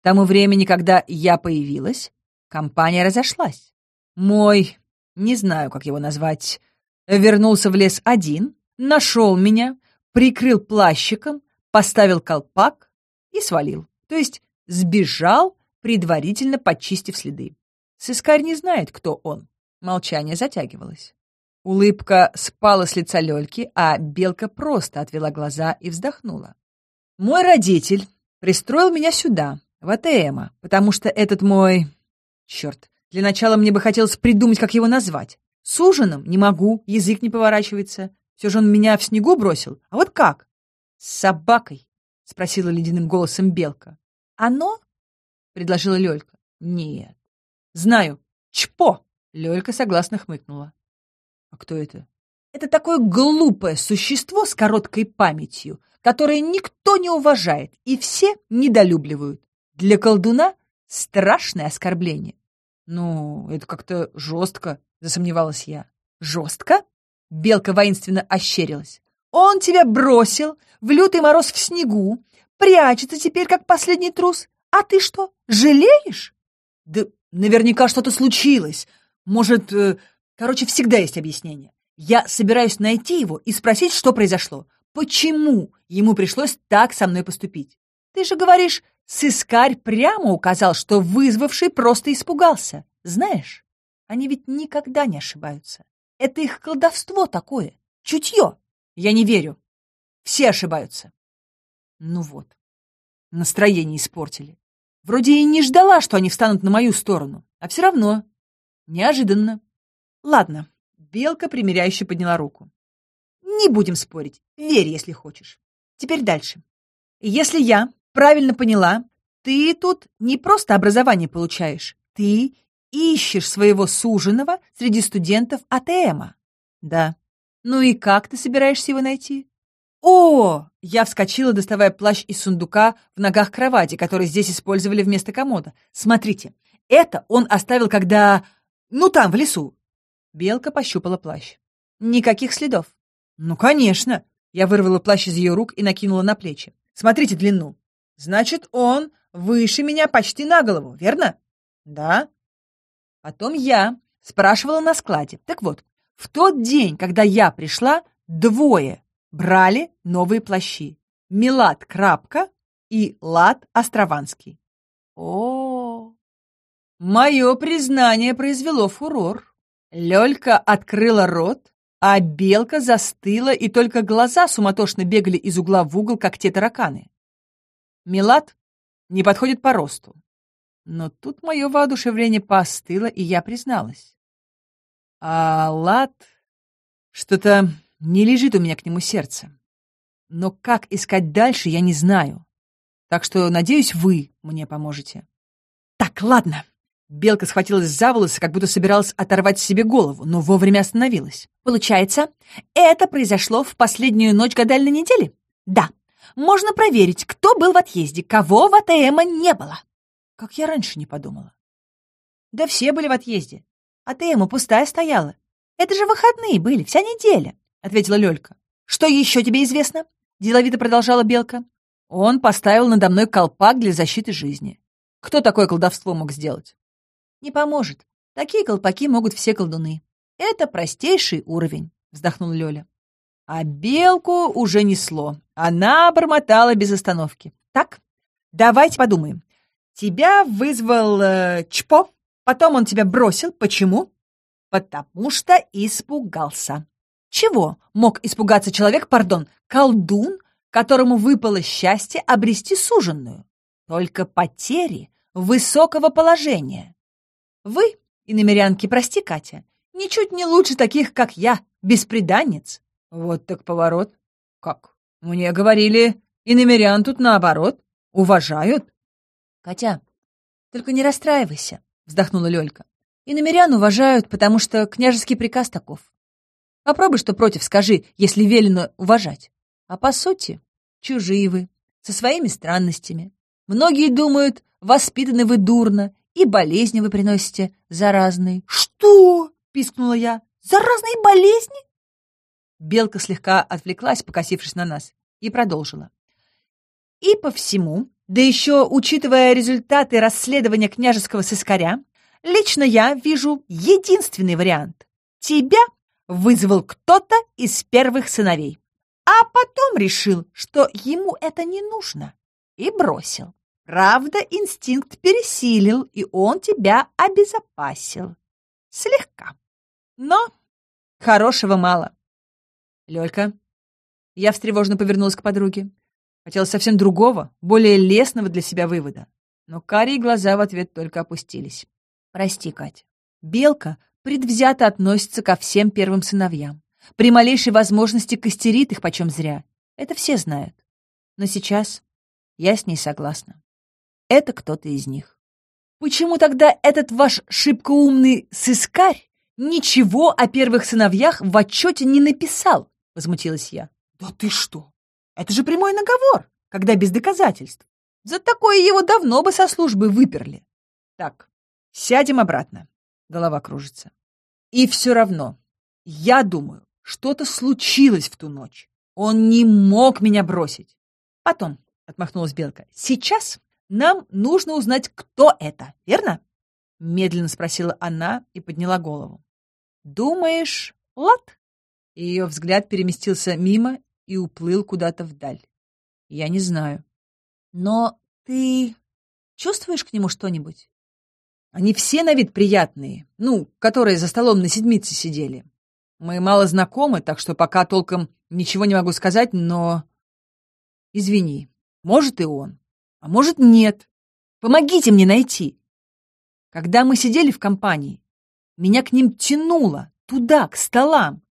К тому времени, когда я появилась, компания разошлась. Мой, не знаю, как его назвать, вернулся в лес один, нашел меня, прикрыл плащиком, поставил колпак и свалил. То есть сбежал, предварительно подчистив следы. Сыскарь не знает, кто он. Молчание затягивалось. Улыбка спала с лица Лёльки, а Белка просто отвела глаза и вздохнула. «Мой родитель пристроил меня сюда, в АТМа, потому что этот мой... Черт, для начала мне бы хотелось придумать, как его назвать. С ужином не могу, язык не поворачивается. Все же он меня в снегу бросил. А вот как? С собакой, — спросила ледяным голосом Белка. Оно? — предложила Лёлька. Нет. Знаю. Чпо! Лёлька согласно хмыкнула. А кто это? Это такое глупое существо с короткой памятью, которое никто не уважает и все недолюбливают. Для колдуна страшное оскорбление. Ну, это как-то жестко, засомневалась я. Жестко? Белка воинственно ощерилась. Он тебя бросил в лютый мороз в снегу, прячется теперь, как последний трус. А ты что, жалеешь? Да наверняка что-то случилось. Может, э, Короче, всегда есть объяснение. Я собираюсь найти его и спросить, что произошло. Почему ему пришлось так со мной поступить? Ты же говоришь, сыскарь прямо указал, что вызвавший просто испугался. Знаешь, они ведь никогда не ошибаются. Это их колдовство такое, чутье. Я не верю. Все ошибаются. Ну вот, настроение испортили. Вроде и не ждала, что они встанут на мою сторону, а все равно неожиданно. Ладно, Белка примиряюще подняла руку. Не будем спорить. Верь, если хочешь. Теперь дальше. Если я правильно поняла, ты тут не просто образование получаешь. Ты ищешь своего суженого среди студентов АТМа. Да. Ну и как ты собираешься его найти? О! Я вскочила, доставая плащ из сундука в ногах кровати, который здесь использовали вместо комода. Смотрите, это он оставил, когда... Ну, там, в лесу. Белка пощупала плащ. Никаких следов. Ну, конечно. Я вырвала плащ из ее рук и накинула на плечи. Смотрите длину. Значит, он выше меня почти на голову, верно? Да. Потом я спрашивала на складе. Так вот, в тот день, когда я пришла, двое брали новые плащи. Милат Крапка и Лад Острованский. О, -о, -о. мое признание произвело фурор. Лёлька открыла рот, а белка застыла, и только глаза суматошно бегали из угла в угол, как те тараканы. Милат не подходит по росту. Но тут мое воодушевление поостыло, и я призналась. А Лад... Что-то не лежит у меня к нему сердце. Но как искать дальше, я не знаю. Так что, надеюсь, вы мне поможете. Так, ладно. Белка схватилась за волосы, как будто собиралась оторвать себе голову, но вовремя остановилась. «Получается, это произошло в последнюю ночь гадальной недели?» «Да. Можно проверить, кто был в отъезде, кого в АТМа не было». Как я раньше не подумала. «Да все были в отъезде. АТМа пустая стояла. Это же выходные были, вся неделя», — ответила Лёлька. «Что еще тебе известно?» — деловито продолжала Белка. «Он поставил надо мной колпак для защиты жизни. Кто такое колдовство мог сделать?» Не поможет. Такие колпаки могут все колдуны. Это простейший уровень, вздохнул Лёля. А белку уже несло. Она бормотала без остановки. Так, давайте подумаем. Тебя вызвал э, Чпо, потом он тебя бросил. Почему? Потому что испугался. Чего мог испугаться человек, пардон, колдун, которому выпало счастье обрести суженную? Только потери высокого положения. Вы, иномерянки, прости, Катя, ничуть не лучше таких, как я, бесприданниц. Вот так поворот. Как? Мне говорили, иномерян тут наоборот. Уважают. Катя, только не расстраивайся, вздохнула Лёлька. Иномерян уважают, потому что княжеский приказ таков. Попробуй, что против, скажи, если велено уважать. А по сути, чужие вы, со своими странностями. Многие думают, воспитаны вы дурно, и болезни вы приносите заразные. «Что?» — пискнула я. «Заразные болезни?» Белка слегка отвлеклась, покосившись на нас, и продолжила. И по всему, да еще учитывая результаты расследования княжеского сыскаря, лично я вижу единственный вариант. Тебя вызвал кто-то из первых сыновей, а потом решил, что ему это не нужно, и бросил. Правда, инстинкт пересилил, и он тебя обезопасил. Слегка. Но хорошего мало. Лёлька. Я встревожно повернулась к подруге. Хотела совсем другого, более лестного для себя вывода. Но карие глаза в ответ только опустились. Прости, Катя. Белка предвзято относится ко всем первым сыновьям. При малейшей возможности костерит их почем зря. Это все знают. Но сейчас я с ней согласна. Это кто-то из них. Почему тогда этот ваш шибко умный сыскарь ничего о первых сыновьях в отчете не написал? Возмутилась я. Да ты что? Это же прямой наговор, когда без доказательств. За такое его давно бы со службы выперли. Так, сядем обратно. Голова кружится. И все равно, я думаю, что-то случилось в ту ночь. Он не мог меня бросить. Потом, — отмахнулась Белка, — сейчас нам нужно узнать, кто это, верно? Медленно спросила она и подняла голову. Думаешь, Лад? Ее взгляд переместился мимо и уплыл куда-то вдаль. Я не знаю. Но ты чувствуешь к нему что-нибудь? Они все на вид приятные, ну, которые за столом на седмице сидели. Мы мало знакомы, так что пока толком ничего не могу сказать, но... Извини, может и он. А может, нет. Помогите мне найти. Когда мы сидели в компании, меня к ним тянуло, туда, к столам.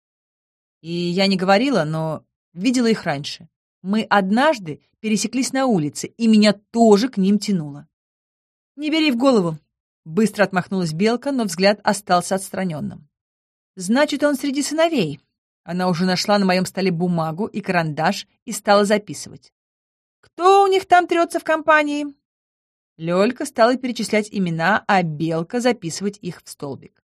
И я не говорила, но видела их раньше. Мы однажды пересеклись на улице, и меня тоже к ним тянуло. «Не бери в голову», — быстро отмахнулась Белка, но взгляд остался отстраненным. «Значит, он среди сыновей». Она уже нашла на моем столе бумагу и карандаш и стала записывать. Кто у них там трется в компании?» Лёлька стала перечислять имена, а Белка записывать их в столбик.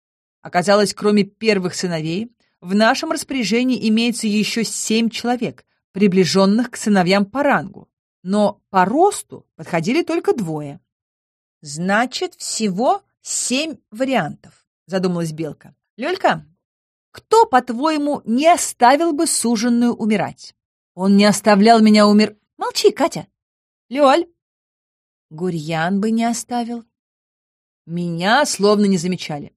Оказалось, кроме первых сыновей, в нашем распоряжении имеется еще семь человек, приближенных к сыновьям по рангу, но по росту подходили только двое. «Значит, всего семь вариантов», — задумалась Белка. «Лёлька, кто, по-твоему, не оставил бы суженную умирать?» «Он не оставлял меня умер...» Молчи, Катя. Лёль. Гурьян бы не оставил. Меня словно не замечали.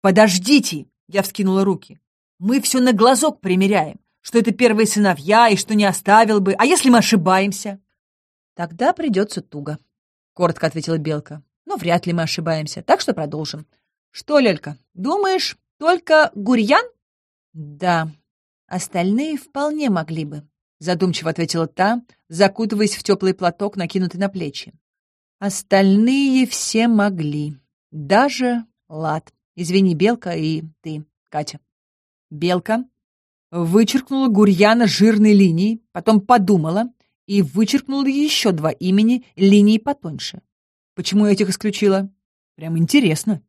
Подождите, я вскинула руки. Мы все на глазок примеряем, что это первые сыновья и что не оставил бы. А если мы ошибаемся? Тогда придется туго, коротко ответила Белка. Но вряд ли мы ошибаемся, так что продолжим. Что, Лелька, думаешь, только Гурьян? Да, остальные вполне могли бы. Задумчиво ответила та, закутываясь в теплый платок, накинутый на плечи. Остальные все могли. Даже Лад. Извини, Белка и ты, Катя. Белка вычеркнула Гурьяна жирной линией, потом подумала и вычеркнула еще два имени линии потоньше. Почему я этих исключила? Прям интересно.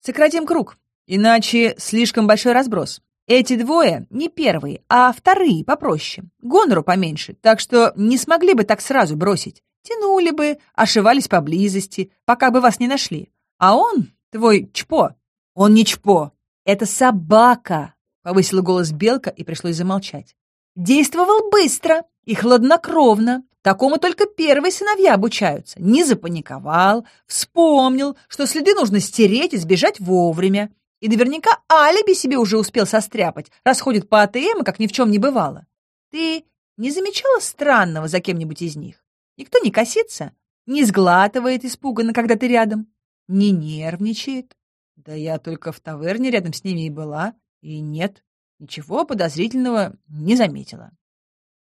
Сократим круг, иначе слишком большой разброс. Эти двое не первые, а вторые попроще, гонору поменьше, так что не смогли бы так сразу бросить. Тянули бы, ошивались поблизости, пока бы вас не нашли. А он, твой Чпо, он не Чпо, это собака, повысила голос Белка и пришлось замолчать. Действовал быстро и хладнокровно. Такому только первые сыновья обучаются. Не запаниковал, вспомнил, что следы нужно стереть и сбежать вовремя. И наверняка алиби себе уже успел состряпать, расходит по АТМ, как ни в чем не бывало. Ты не замечала странного за кем-нибудь из них? Никто не косится, не сглатывает испуганно, когда ты рядом, не нервничает. Да я только в таверне рядом с ними и была, и нет, ничего подозрительного не заметила.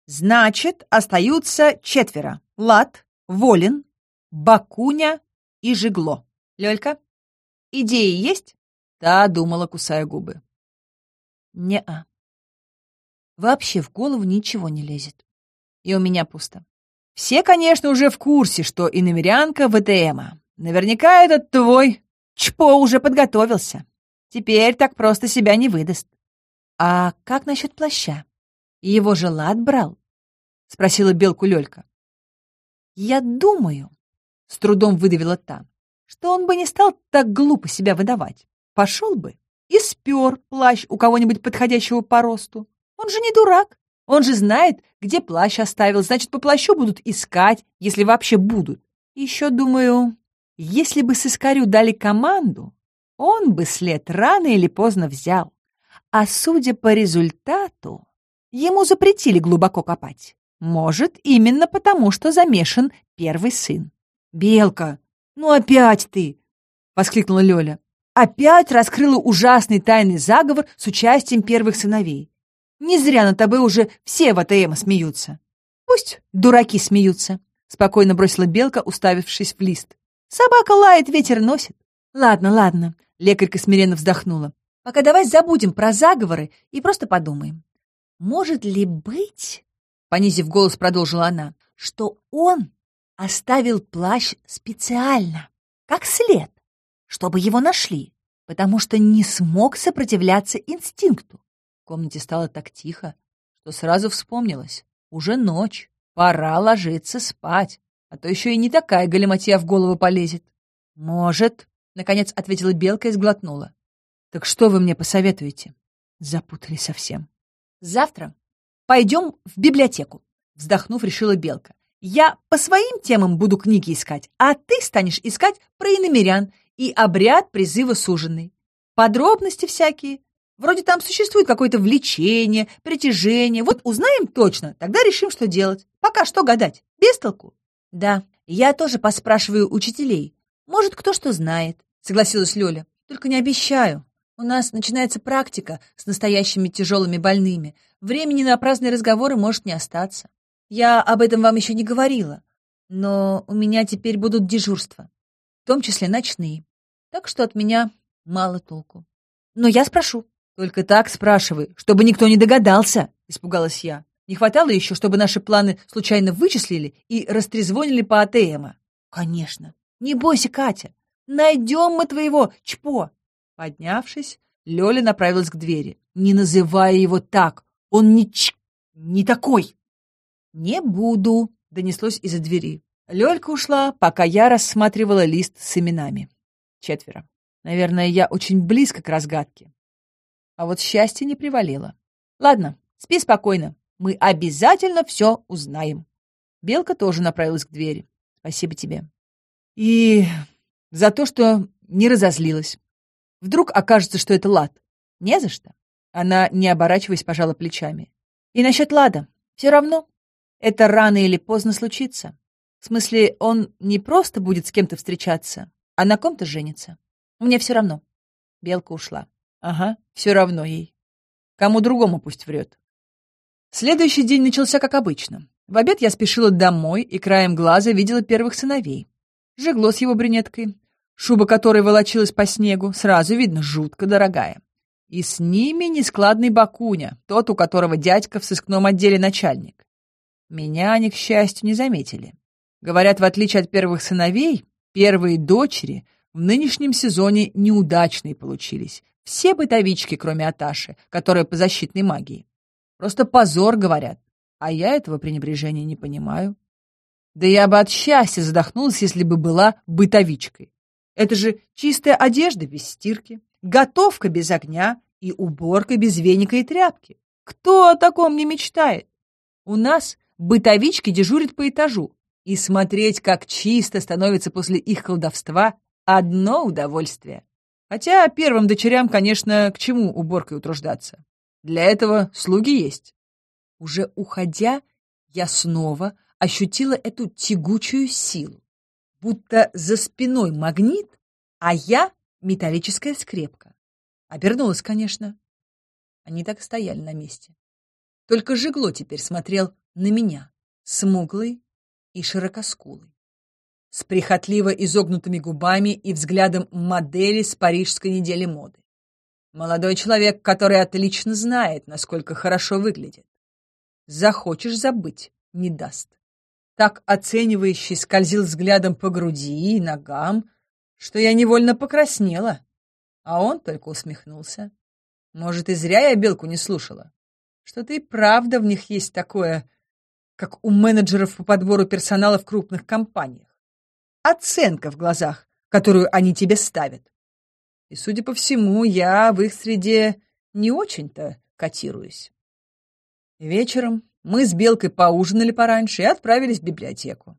Значит, остаются четверо. Лад, Волин, Бакуня и Жигло. Лёлька, идеи есть? Та думала, кусая губы. «Не-а», Вообще в голову ничего не лезет. И у меня пусто. Все, конечно, уже в курсе, что иномерянка ВТМа. Наверняка этот твой Чпо уже подготовился. Теперь так просто себя не выдаст. А как насчет плаща? Его же лад брал? Спросила Белку Лёлька. Я думаю, с трудом выдавила та, что он бы не стал так глупо себя выдавать. Пошел бы и спер плащ у кого-нибудь подходящего по росту. Он же не дурак. Он же знает, где плащ оставил, значит, по плащу будут искать, если вообще будут. Еще, думаю, если бы сыскарю дали команду, он бы след рано или поздно взял. А судя по результату, ему запретили глубоко копать. Может, именно потому, что замешан первый сын. «Белка, ну опять ты!» — воскликнула Лёля. «Опять раскрыла ужасный тайный заговор с участием первых сыновей. Не зря над тобой уже все в АТМ смеются. Пусть дураки смеются, — спокойно бросила Белка, уставившись в лист. Собака лает, ветер носит. Ладно, ладно, — лекарька смиренно вздохнула. Пока давай забудем про заговоры и просто подумаем. Может ли быть, — понизив голос, продолжила она, — что он оставил плащ специально, как след, чтобы его нашли, потому что не смог сопротивляться инстинкту. В комнате стало так тихо, что сразу вспомнилось. Уже ночь, пора ложиться спать, а то еще и не такая галиматья в голову полезет. «Может», — наконец ответила Белка и сглотнула. «Так что вы мне посоветуете?» Запутали совсем. «Завтра пойдем в библиотеку», — вздохнув, решила Белка. «Я по своим темам буду книги искать, а ты станешь искать про иномерян и обряд призыва суженный. Подробности всякие, Вроде там существует какое-то влечение, притяжение. Вот узнаем точно, тогда решим, что делать. Пока что гадать. Без толку. Да, я тоже поспрашиваю учителей. Может, кто что знает, согласилась Лёля. Только не обещаю. У нас начинается практика с настоящими тяжелыми больными. Времени на праздные разговоры может не остаться. Я об этом вам еще не говорила, но у меня теперь будут дежурства, в том числе ночные. Так что от меня мало толку. Но я спрошу. «Только так спрашивай, чтобы никто не догадался», — испугалась я. «Не хватало еще, чтобы наши планы случайно вычислили и растрезвонили по АТМа». «Конечно. Не бойся, Катя. Найдем мы твоего Чпо». Поднявшись, Лёля направилась к двери. «Не называя его так. Он не ч... не такой». «Не буду», — донеслось из-за двери. Лёлька ушла, пока я рассматривала лист с именами. Четверо. Наверное, я очень близко к разгадке. А вот счастье не привалило. Ладно, спи спокойно. Мы обязательно все узнаем. Белка тоже направилась к двери. Спасибо тебе. И за то, что не разозлилась. Вдруг окажется, что это лад. Не за что. Она, не оборачиваясь, пожала плечами. И насчет лада. Все равно. Это рано или поздно случится. В смысле, он не просто будет с кем-то встречаться, а на ком-то женится. Мне все равно. Белка ушла. Ага, все равно ей. Кому другому пусть врет. Следующий день начался как обычно. В обед я спешила домой и краем глаза видела первых сыновей. Жегло с его брюнеткой, шуба которой волочилась по снегу, сразу видно, жутко дорогая. И с ними нескладный Бакуня, тот, у которого дядька в сыскном отделе начальник. Меня они, к счастью, не заметили. Говорят, в отличие от первых сыновей, первые дочери в нынешнем сезоне неудачные получились, все бытовички, кроме Аташи, которая по защитной магии. Просто позор, говорят. А я этого пренебрежения не понимаю. Да я бы от счастья задохнулась, если бы была бытовичкой. Это же чистая одежда без стирки, готовка без огня и уборка без веника и тряпки. Кто о таком не мечтает? У нас бытовички дежурят по этажу, и смотреть, как чисто становится после их колдовства, одно удовольствие. Хотя первым дочерям, конечно, к чему уборкой утруждаться. Для этого слуги есть. Уже уходя, я снова ощутила эту тягучую силу. Будто за спиной магнит, а я металлическая скрепка. Обернулась, конечно. Они так стояли на месте. Только Жигло теперь смотрел на меня, смуглый и широкоскулый с прихотливо изогнутыми губами и взглядом модели с парижской недели моды. Молодой человек, который отлично знает, насколько хорошо выглядит. Захочешь забыть, не даст. Так оценивающий скользил взглядом по груди и ногам, что я невольно покраснела, а он только усмехнулся. Может, и зря я белку не слушала. Что-то и правда в них есть такое, как у менеджеров по подбору персонала в крупных компаниях. Оценка в глазах, которую они тебе ставят. И, судя по всему, я в их среде не очень-то котируюсь. Вечером мы с Белкой поужинали пораньше и отправились в библиотеку.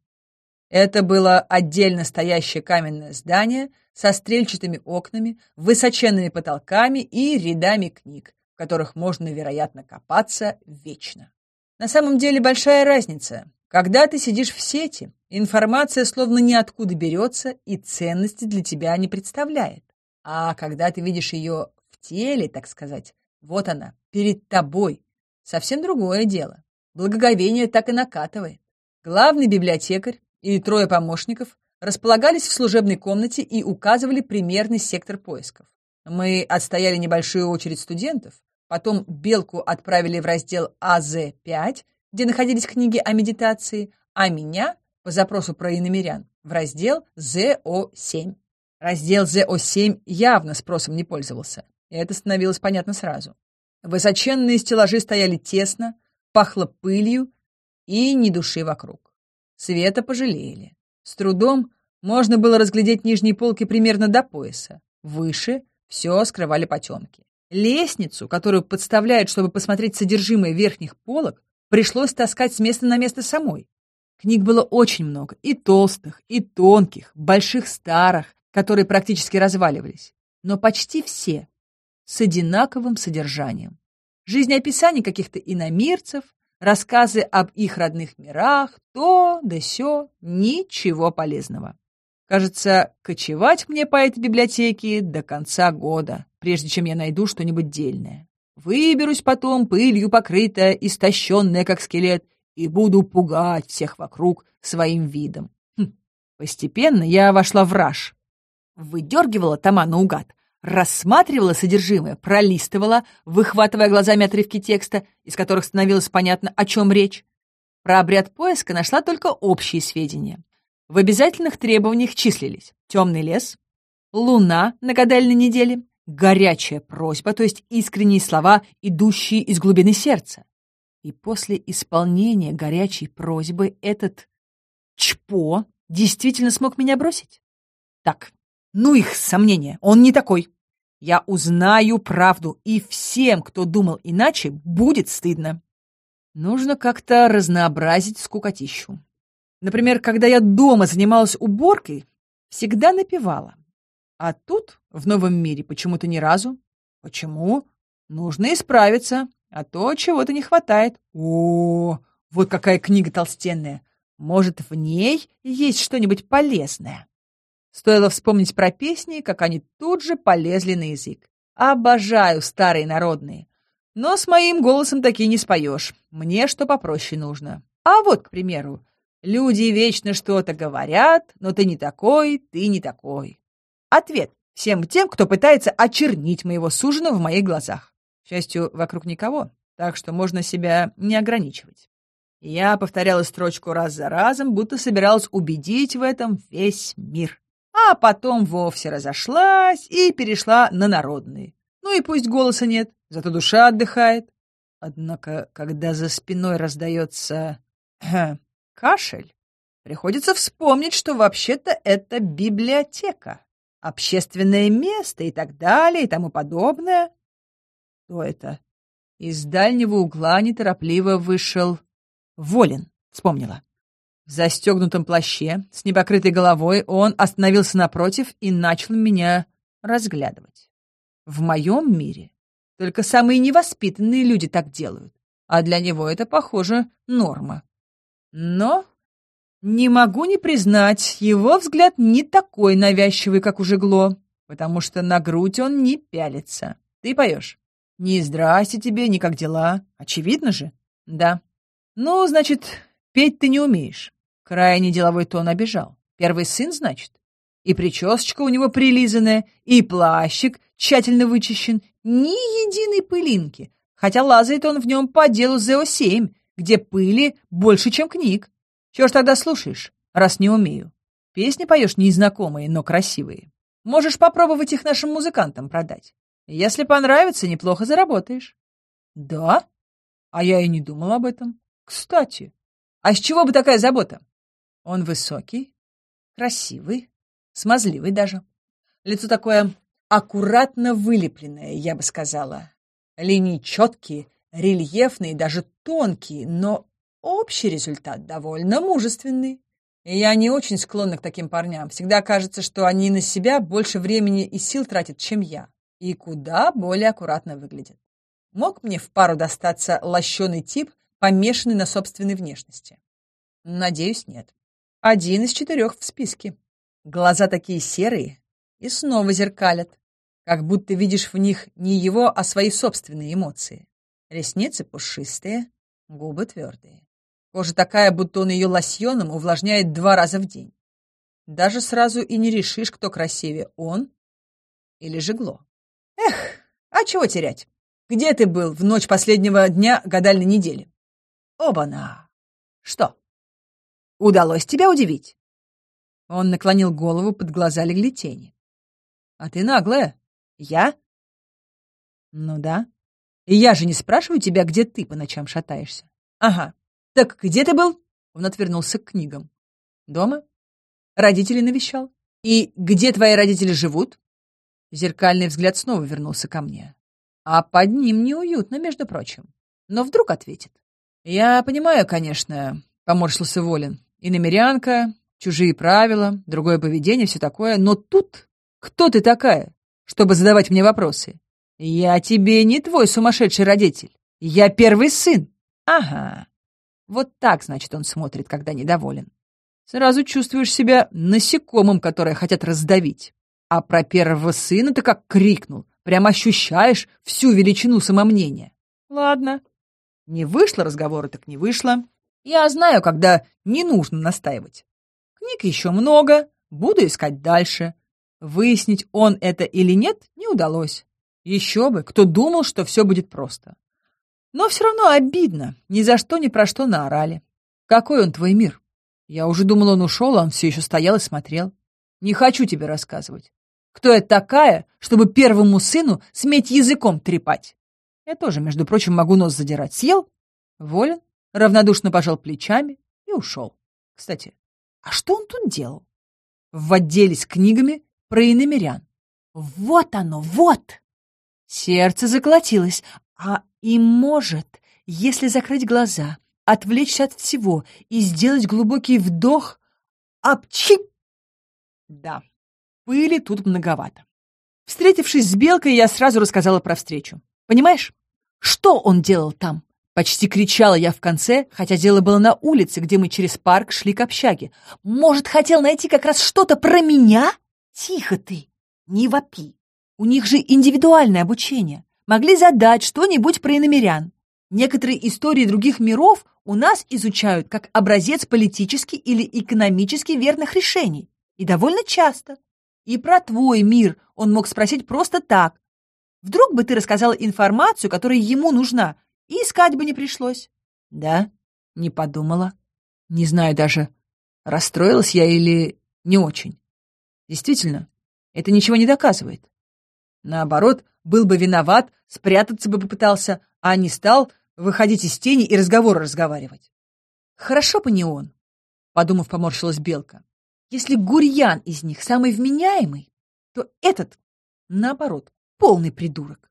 Это было отдельно стоящее каменное здание со стрельчатыми окнами, высоченными потолками и рядами книг, в которых можно, вероятно, копаться вечно. На самом деле большая разница. Когда ты сидишь в сети, информация словно ниоткуда берется и ценности для тебя не представляет. А когда ты видишь ее в теле, так сказать, вот она, перед тобой, совсем другое дело. Благоговение так и накатывает. Главный библиотекарь и трое помощников располагались в служебной комнате и указывали примерный сектор поисков. Мы отстояли небольшую очередь студентов, Потом Белку отправили в раздел АЗ-5, где находились книги о медитации, а меня, по запросу про иномерян, в раздел ЗО-7. Раздел ЗО-7 явно спросом не пользовался, и это становилось понятно сразу. Высоченные стеллажи стояли тесно, пахло пылью и ни души вокруг. Света пожалели. С трудом можно было разглядеть нижние полки примерно до пояса. Выше все скрывали потемки. Лестницу, которую подставляют, чтобы посмотреть содержимое верхних полок, пришлось таскать с места на место самой. Книг было очень много, и толстых, и тонких, больших старых, которые практически разваливались, но почти все с одинаковым содержанием. Жизнеописания каких-то иномирцев, рассказы об их родных мирах, то да сё, ничего полезного. Кажется, кочевать мне по этой библиотеке до конца года, прежде чем я найду что-нибудь дельное. Выберусь потом, пылью покрытая, истощенная, как скелет, и буду пугать всех вокруг своим видом. Хм. Постепенно я вошла в раж. Выдергивала тома наугад, рассматривала содержимое, пролистывала, выхватывая глазами отрывки текста, из которых становилось понятно, о чем речь. Про обряд поиска нашла только общие сведения. В обязательных требованиях числились темный лес, луна на гадальной неделе, горячая просьба, то есть искренние слова, идущие из глубины сердца. И после исполнения горячей просьбы этот Чпо действительно смог меня бросить? Так, ну их сомнения, он не такой. Я узнаю правду, и всем, кто думал иначе, будет стыдно. Нужно как-то разнообразить скукотищу. Например, когда я дома занималась уборкой, всегда напевала. А тут, в новом мире, почему-то ни разу. Почему? Нужно исправиться, а то чего-то не хватает. О, вот какая книга толстенная. Может, в ней есть что-нибудь полезное? Стоило вспомнить про песни, как они тут же полезли на язык. Обожаю старые народные. Но с моим голосом такие не споешь. Мне что попроще нужно. А вот, к примеру, Люди вечно что-то говорят, но ты не такой, ты не такой. Ответ всем тем, кто пытается очернить моего суженого в моих глазах. К счастью, вокруг никого, так что можно себя не ограничивать. Я повторяла строчку раз за разом, будто собиралась убедить в этом весь мир. А потом вовсе разошлась и перешла на народные. Ну и пусть голоса нет, зато душа отдыхает. Однако, когда за спиной раздается кашель, приходится вспомнить, что вообще-то это библиотека, общественное место и так далее и тому подобное. Кто это? Из дальнего угла неторопливо вышел Волин, вспомнила. В застегнутом плаще, с непокрытой головой, он остановился напротив и начал меня разглядывать. В моем мире только самые невоспитанные люди так делают, а для него это, похоже, норма. Но не могу не признать, его взгляд не такой навязчивый, как у Жегло, потому что на грудь он не пялится. Ты поешь? Ни здрасте тебе, ни как дела. Очевидно же. Да. Ну, значит, петь ты не умеешь. Крайне деловой тон обижал. Первый сын, значит? И причесочка у него прилизанная, и плащик тщательно вычищен, Ни единой пылинки, хотя лазает он в нем по делу ЗО-7, где пыли больше, чем книг. Чего ж тогда слушаешь, раз не умею? Песни поешь незнакомые, но красивые. Можешь попробовать их нашим музыкантам продать. Если понравится, неплохо заработаешь. Да? А я и не думал об этом. Кстати, а с чего бы такая забота? Он высокий, красивый, смазливый даже. Лицо такое аккуратно вылепленное, я бы сказала. Линии четкие, рельефные, даже тонкие, но общий результат довольно мужественный. Я не очень склонна к таким парням. Всегда кажется, что они на себя больше времени и сил тратят, чем я. И куда более аккуратно выглядят. Мог мне в пару достаться лощеный тип, помешанный на собственной внешности? Надеюсь, нет. Один из четырех в списке. Глаза такие серые и снова зеркалят, как будто видишь в них не его, а свои собственные эмоции. Ресницы пушистые, губы твердые. Кожа такая, будто он ее лосьоном увлажняет два раза в день. Даже сразу и не решишь, кто красивее, он или Жегло. Эх, а чего терять? Где ты был в ночь последнего дня гадальной недели? Оба-на! Что? Удалось тебя удивить? Он наклонил голову, под глаза легли тени. А ты наглая. Я? Ну да. Я же не спрашиваю тебя, где ты по ночам шатаешься. Ага. «Так где ты был?» Он отвернулся к книгам. «Дома? Родителей навещал? И где твои родители живут?» Зеркальный взгляд снова вернулся ко мне. А под ним неуютно, между прочим. Но вдруг ответит. «Я понимаю, конечно», — поморщился Волин. «И намерянка, чужие правила, другое поведение, все такое. Но тут кто ты такая, чтобы задавать мне вопросы? Я тебе не твой сумасшедший родитель. Я первый сын. Ага. Вот так, значит, он смотрит, когда недоволен. Сразу чувствуешь себя насекомым, которые хотят раздавить. А про первого сына ты как крикнул. Прям ощущаешь всю величину самомнения. Ладно. Не вышло разговора, так не вышло. Я знаю, когда не нужно настаивать. Книг еще много, буду искать дальше. Выяснить, он это или нет, не удалось. Еще бы, кто думал, что все будет просто. Но все равно обидно. Ни за что, ни про что наорали. Какой он твой мир? Я уже думал, он ушел, а он все еще стоял и смотрел. Не хочу тебе рассказывать. Кто я такая, чтобы первому сыну сметь языком трепать? Я тоже, между прочим, могу нос задирать. Съел? Волен? Равнодушно пожал плечами и ушел. Кстати, а что он тут делал? В отделе с книгами про иномерян. Вот оно, вот! Сердце заколотилось, а и может, если закрыть глаза, отвлечься от всего и сделать глубокий вдох, обчип! Да, пыли тут многовато. Встретившись с Белкой, я сразу рассказала про встречу. Понимаешь, что он делал там? Почти кричала я в конце, хотя дело было на улице, где мы через парк шли к общаге. Может, хотел найти как раз что-то про меня? Тихо ты, не вопи. У них же индивидуальное обучение могли задать что-нибудь про иномерян. Некоторые истории других миров у нас изучают как образец политически или экономически верных решений. И довольно часто. И про твой мир он мог спросить просто так. Вдруг бы ты рассказала информацию, которая ему нужна, и искать бы не пришлось. Да, не подумала. Не знаю даже, расстроилась я или не очень. Действительно, это ничего не доказывает. Наоборот, был бы виноват, спрятаться бы попытался, а не стал выходить из тени и разговоры разговаривать. Хорошо бы не он, подумав, поморщилась Белка. Если Гурьян из них самый вменяемый, то этот, наоборот, полный придурок.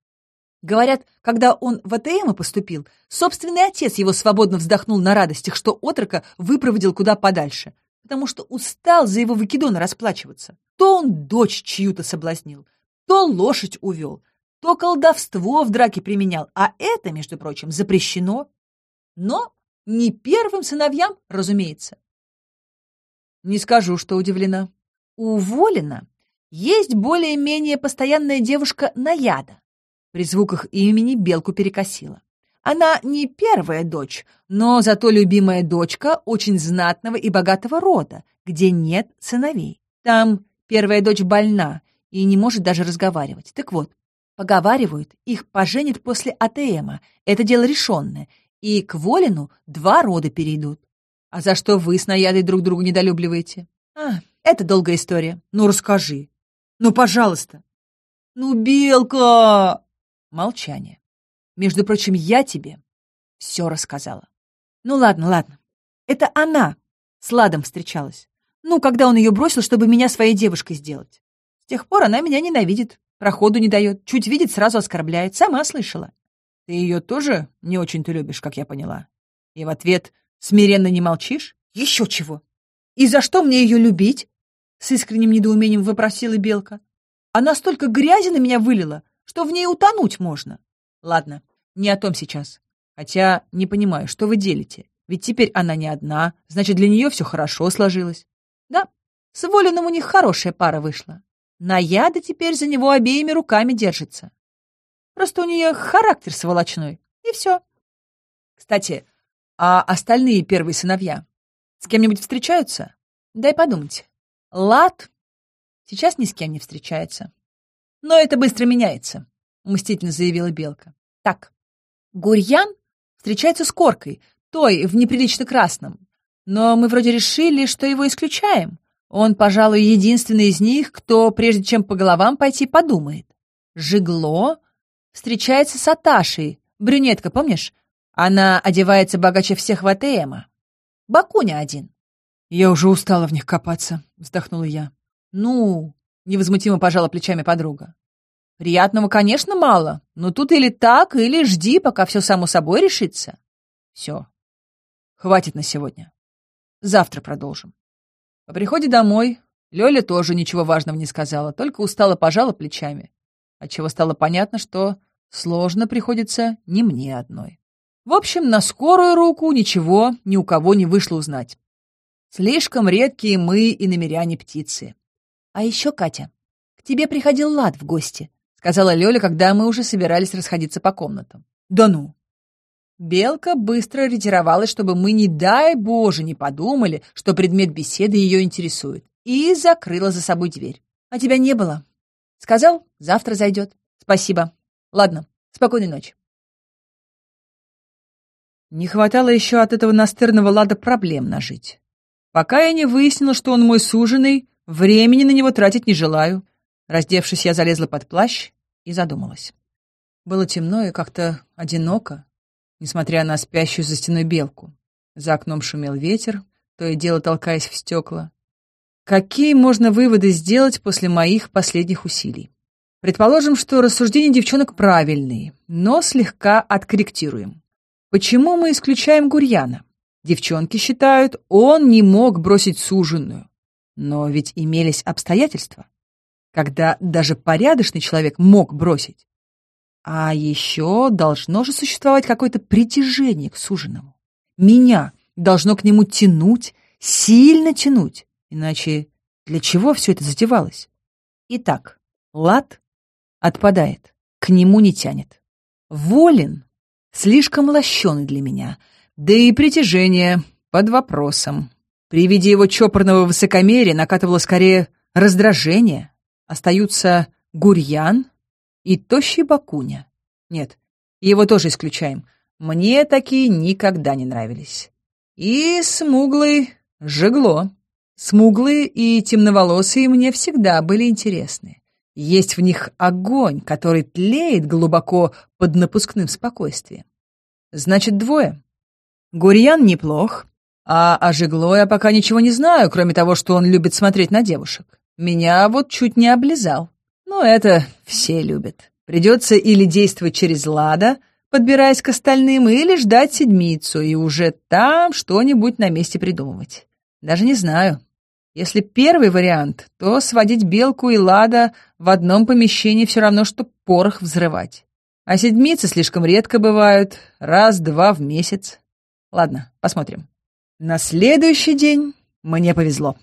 Говорят, когда он в АТМ поступил, собственный отец его свободно вздохнул на радостях, что отрока выпроводил куда подальше, потому что устал за его выкидона расплачиваться. То он дочь чью-то соблазнил, то лошадь увел, то колдовство в драке применял, а это, между прочим, запрещено. Но не первым сыновьям, разумеется. Не скажу, что удивлена. У Волина есть более-менее постоянная девушка Наяда. При звуках имени Белку перекосила. Она не первая дочь, но зато любимая дочка очень знатного и богатого рода, где нет сыновей. Там первая дочь больна и не может даже разговаривать. Так вот, Поговаривают, их поженят после АТМа. Это дело решенное. И к Волину два рода перейдут. А за что вы с Наядой друг друга недолюбливаете? А, это долгая история. Ну, расскажи. Ну, пожалуйста. Ну, Белка! Молчание. Между прочим, я тебе все рассказала. Ну, ладно, ладно. Это она с Ладом встречалась. Ну, когда он ее бросил, чтобы меня своей девушкой сделать. С тех пор она меня ненавидит, проходу не дает, чуть видит, сразу оскорбляет. Сама слышала. Ты ее тоже не очень-то любишь, как я поняла. И в ответ смиренно не молчишь? Еще чего? И за что мне ее любить? С искренним недоумением вопросила Белка. Она столько грязи на меня вылила, что в ней утонуть можно. Ладно, не о том сейчас. Хотя не понимаю, что вы делите. Ведь теперь она не одна, значит, для нее все хорошо сложилось. Да, с Волиным у них хорошая пара вышла. Наяда теперь за него обеими руками держится. Просто у нее характер сволочной, и все. Кстати, а остальные первые сыновья с кем-нибудь встречаются? Дай подумать. Лад сейчас ни с кем не встречается. Но это быстро меняется, мстительно заявила Белка. Так, Гурьян встречается с Коркой, той в неприлично красном. Но мы вроде решили, что его исключаем. Он, пожалуй, единственный из них, кто, прежде чем по головам пойти, подумает. Жигло встречается с Аташей. Брюнетка, помнишь? Она одевается богаче всех в АТМа. Бакуня один. Я уже устала в них копаться, вздохнула я. Ну, невозмутимо пожала плечами подруга. Приятного, конечно, мало, но тут или так, или жди, пока все само собой решится. Все, Хватит на сегодня. Завтра продолжим. По приходе домой Лёля тоже ничего важного не сказала, только устало пожала плечами, отчего стало понятно, что сложно приходится не мне одной. В общем, на скорую руку ничего ни у кого не вышло узнать. Слишком редкие мы и намеряне птицы. А еще, Катя, к тебе приходил Лад в гости, сказала Лёля, когда мы уже собирались расходиться по комнатам. Да ну, Белка быстро ретировалась, чтобы мы, не дай Боже, не подумали, что предмет беседы ее интересует, и закрыла за собой дверь. «А тебя не было?» «Сказал, завтра зайдет. Спасибо. Ладно, спокойной ночи». Не хватало еще от этого настырного лада проблем нажить. Пока я не выяснила, что он мой суженый, времени на него тратить не желаю. Раздевшись, я залезла под плащ и задумалась. Было темно и как-то одиноко несмотря на спящую за стеной белку. За окном шумел ветер, то и дело толкаясь в стекла. Какие можно выводы сделать после моих последних усилий? Предположим, что рассуждения девчонок правильные, но слегка откорректируем. Почему мы исключаем Гурьяна? Девчонки считают, он не мог бросить суженную. Но ведь имелись обстоятельства, когда даже порядочный человек мог бросить. А еще должно же существовать какое-то притяжение к суженому. Меня должно к нему тянуть, сильно тянуть. Иначе для чего все это затевалось? Итак, лад отпадает, к нему не тянет. Волен слишком лощеный для меня, да и притяжение под вопросом. При виде его чопорного высокомерия накатывало скорее раздражение. Остаются Гурьян, и тощий Бакуня. Нет, его тоже исключаем. Мне такие никогда не нравились. И смуглый Жегло. Смуглые и темноволосые мне всегда были интересны. Есть в них огонь, который тлеет глубоко под напускным спокойствием. Значит, двое. Гурьян неплох, а о Жегло я пока ничего не знаю, кроме того, что он любит смотреть на девушек. Меня вот чуть не облизал. Но это все любят. Придется или действовать через Лада, подбираясь к остальным, или ждать седмицу и уже там что-нибудь на месте придумывать. Даже не знаю. Если первый вариант, то сводить Белку и Лада в одном помещении все равно, что порох взрывать. А седмицы слишком редко бывают, раз-два в месяц. Ладно, посмотрим. На следующий день мне повезло.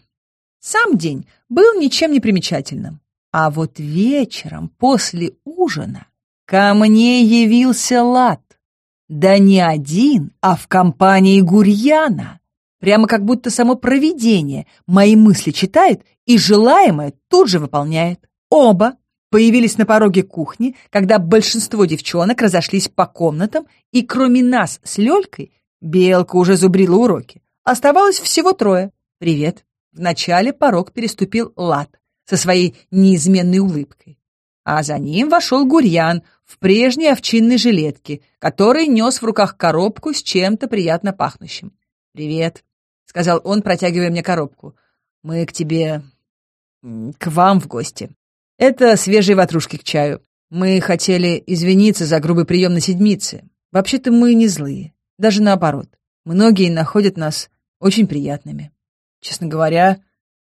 Сам день был ничем не примечательным. А вот вечером, после ужина, ко мне явился Лад. Да не один, а в компании Гурьяна. Прямо как будто само провидение мои мысли читает и желаемое тут же выполняет. Оба. появились на пороге кухни, когда большинство девчонок разошлись по комнатам, и кроме нас с Лёлькой, Белка уже зубрила уроки, оставалось всего трое. «Привет». Вначале порог переступил Лад со своей неизменной улыбкой, а за ним вошел Гурьян в прежней овчинной жилетке, который нес в руках коробку с чем-то приятно пахнущим. «Привет», — сказал он, протягивая мне коробку. «Мы к тебе... к вам в гости. Это свежие ватрушки к чаю. Мы хотели извиниться за грубый прием на седмице. Вообще-то мы не злые, даже наоборот. Многие находят нас очень приятными. Честно говоря,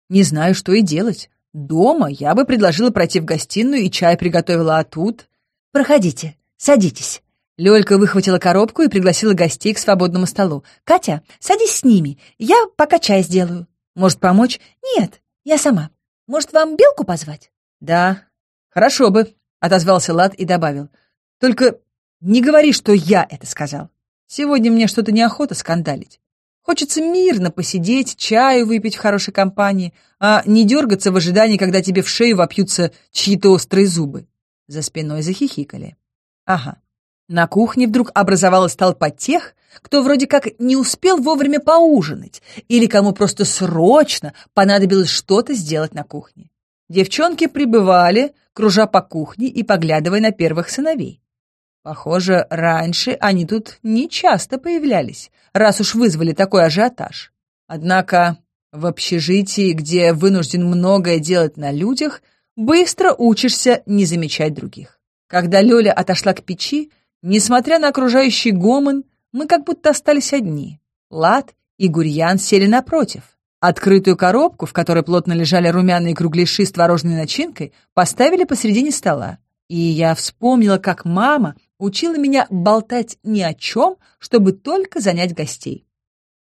не знаю, что и делать. Дома я бы предложила пройти в гостиную и чай приготовила, а тут... Проходите, садитесь. Лёлька выхватила коробку и пригласила гостей к свободному столу. «Катя, садись с ними, я пока чай сделаю. Может, помочь?» «Нет, я сама. Может, вам Белку позвать?» «Да, хорошо бы», — отозвался Лад и добавил. «Только не говори, что я это сказал. Сегодня мне что-то неохота скандалить. Хочется мирно посидеть, чаю выпить в хорошей компании, а не дергаться в ожидании, когда тебе в шею вопьются чьи-то острые зубы». За спиной захихикали. «Ага». На кухне вдруг образовалась толпа тех, кто вроде как не успел вовремя поужинать или кому просто срочно понадобилось что-то сделать на кухне. Девчонки прибывали, кружа по кухне и поглядывая на первых сыновей. Похоже, раньше они тут не часто появлялись, раз уж вызвали такой ажиотаж. Однако в общежитии, где вынужден многое делать на людях, быстро учишься не замечать других. Когда Лёля отошла к печи, несмотря на окружающий гомон, мы как будто остались одни. Лад и Гурьян сели напротив. Открытую коробку, в которой плотно лежали румяные кругляши с творожной начинкой, поставили посредине стола. И я вспомнила, как мама учила меня болтать ни о чем, чтобы только занять гостей.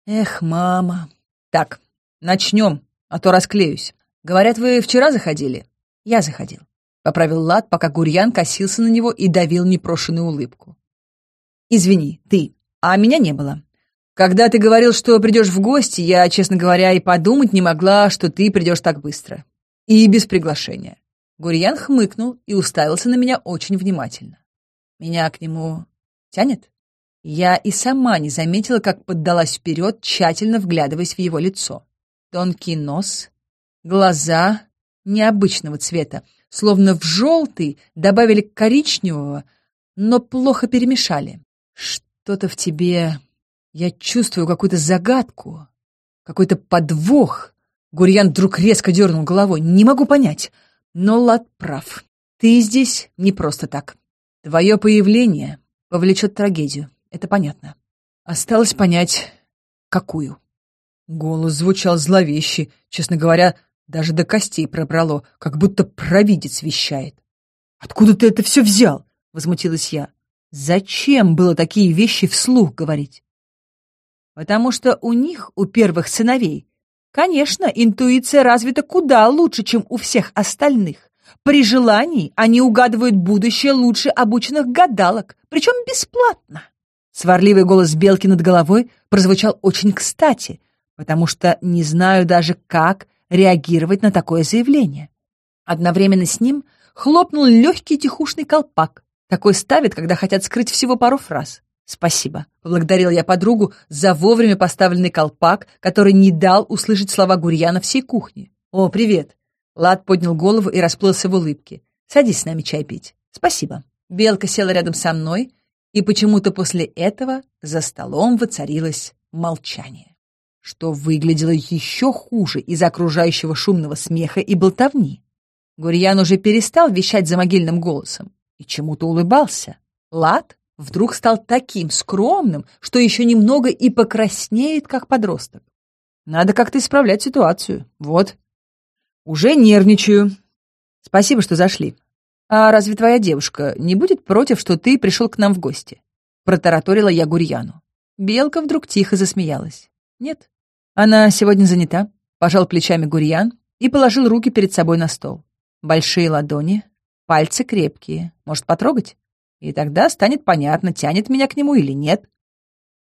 Эх, мама. Так, начнем, а то расклеюсь. Говорят, вы вчера заходили? Я заходил. Поправил Лад, пока Гурьян косился на него и давил непрошенную улыбку. Извини, ты, а меня не было. Когда ты говорил, что придешь в гости, я, честно говоря, и подумать не могла, что ты придешь так быстро. И без приглашения. Гурьян хмыкнул и уставился на меня очень внимательно. Меня к нему тянет? Я и сама не заметила, как поддалась вперед, тщательно вглядываясь в его лицо. Тонкий нос, глаза необычного цвета, словно в желтый добавили коричневого, но плохо перемешали. Что-то в тебе я чувствую какую-то загадку, какой-то подвох. Гурьян вдруг резко дернул головой. Не могу понять. Но Лад прав. Ты здесь не просто так. Твое появление повлечет трагедию. Это понятно. Осталось понять, какую. Голос звучал зловеще. Честно говоря, даже до костей пробрало, как будто провидец вещает. «Откуда ты это все взял?» — возмутилась я. «Зачем было такие вещи вслух говорить?» Потому что у них, у первых сыновей, конечно, интуиция развита куда лучше, чем у всех остальных. При желании они угадывают будущее лучше обученных гадалок, причем бесплатно. Сварливый голос Белки над головой прозвучал очень кстати, потому что не знаю даже, как реагировать на такое заявление. Одновременно с ним хлопнул легкий тихушный колпак. Такой ставят, когда хотят скрыть всего пару фраз. «Спасибо», — поблагодарил я подругу за вовремя поставленный колпак, который не дал услышать слова Гурьяна всей кухни. «О, привет!» Лад поднял голову и расплылся в улыбке. «Садись с нами чай пить». «Спасибо». Белка села рядом со мной, и почему-то после этого за столом воцарилось молчание, что выглядело еще хуже из окружающего шумного смеха и болтовни. Гурьян уже перестал вещать за могильным голосом и чему-то улыбался. Лад вдруг стал таким скромным, что еще немного и покраснеет, как подросток. Надо как-то исправлять ситуацию. Вот. Уже нервничаю. Спасибо, что зашли. А разве твоя девушка не будет против, что ты пришел к нам в гости? Протараторила я Гурьяну. Белка вдруг тихо засмеялась. Нет, она сегодня занята. Пожал плечами Гурьян и положил руки перед собой на стол. Большие ладони, пальцы крепкие. Может, потрогать? И тогда станет понятно, тянет меня к нему или нет.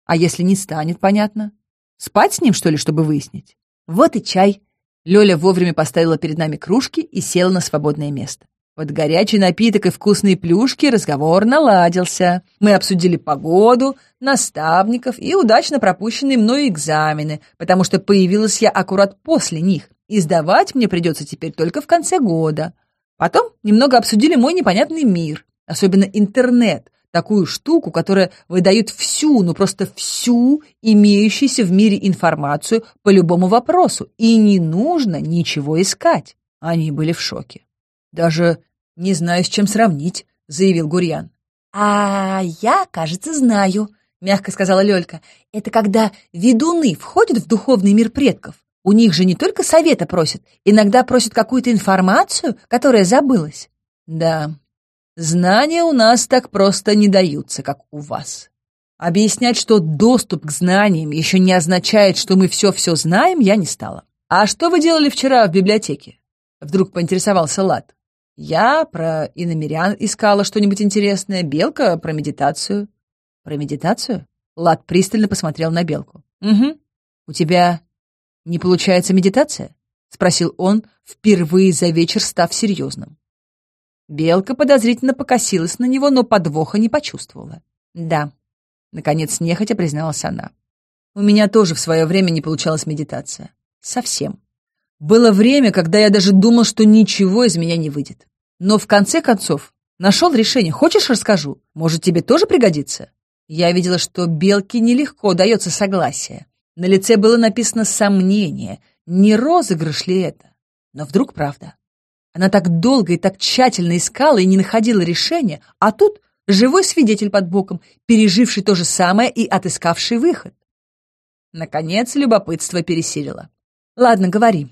А если не станет понятно? Спать с ним, что ли, чтобы выяснить? Вот и чай. Лёля вовремя поставила перед нами кружки и села на свободное место. Под горячий напиток и вкусные плюшки разговор наладился. Мы обсудили погоду, наставников и удачно пропущенные мною экзамены, потому что появилась я аккурат после них, и сдавать мне придется теперь только в конце года. Потом немного обсудили мой непонятный мир, особенно интернет, такую штуку, которая выдает всю, ну просто всю имеющуюся в мире информацию по любому вопросу, и не нужно ничего искать. Они были в шоке. «Даже не знаю, с чем сравнить», — заявил Гурьян. «А я, кажется, знаю», — мягко сказала Лёлька. «Это когда ведуны входят в духовный мир предков. У них же не только совета просят, иногда просят какую-то информацию, которая забылась». «Да, знания у нас так просто не даются, как у вас. Объяснять, что доступ к знаниям еще не означает, что мы все-все знаем, я не стала. А что вы делали вчера в библиотеке?» Вдруг поинтересовался Лад. Я про иномерян искала что-нибудь интересное, Белка про медитацию. Про медитацию? Лад пристально посмотрел на Белку. Угу. У тебя не получается медитация? Спросил он, впервые за вечер став серьезным. Белка подозрительно покосилась на него, но подвоха не почувствовала. Да, наконец нехотя призналась она. У меня тоже в свое время не получалась медитация. Совсем. Было время, когда я даже думал, что ничего из меня не выйдет. Но в конце концов нашел решение. Хочешь, расскажу? Может, тебе тоже пригодится? Я видела, что Белке нелегко дается согласие. На лице было написано сомнение. Не розыгрыш ли это? Но вдруг правда. Она так долго и так тщательно искала и не находила решения, а тут живой свидетель под боком, переживший то же самое и отыскавший выход. Наконец любопытство пересилило. «Ладно, говори.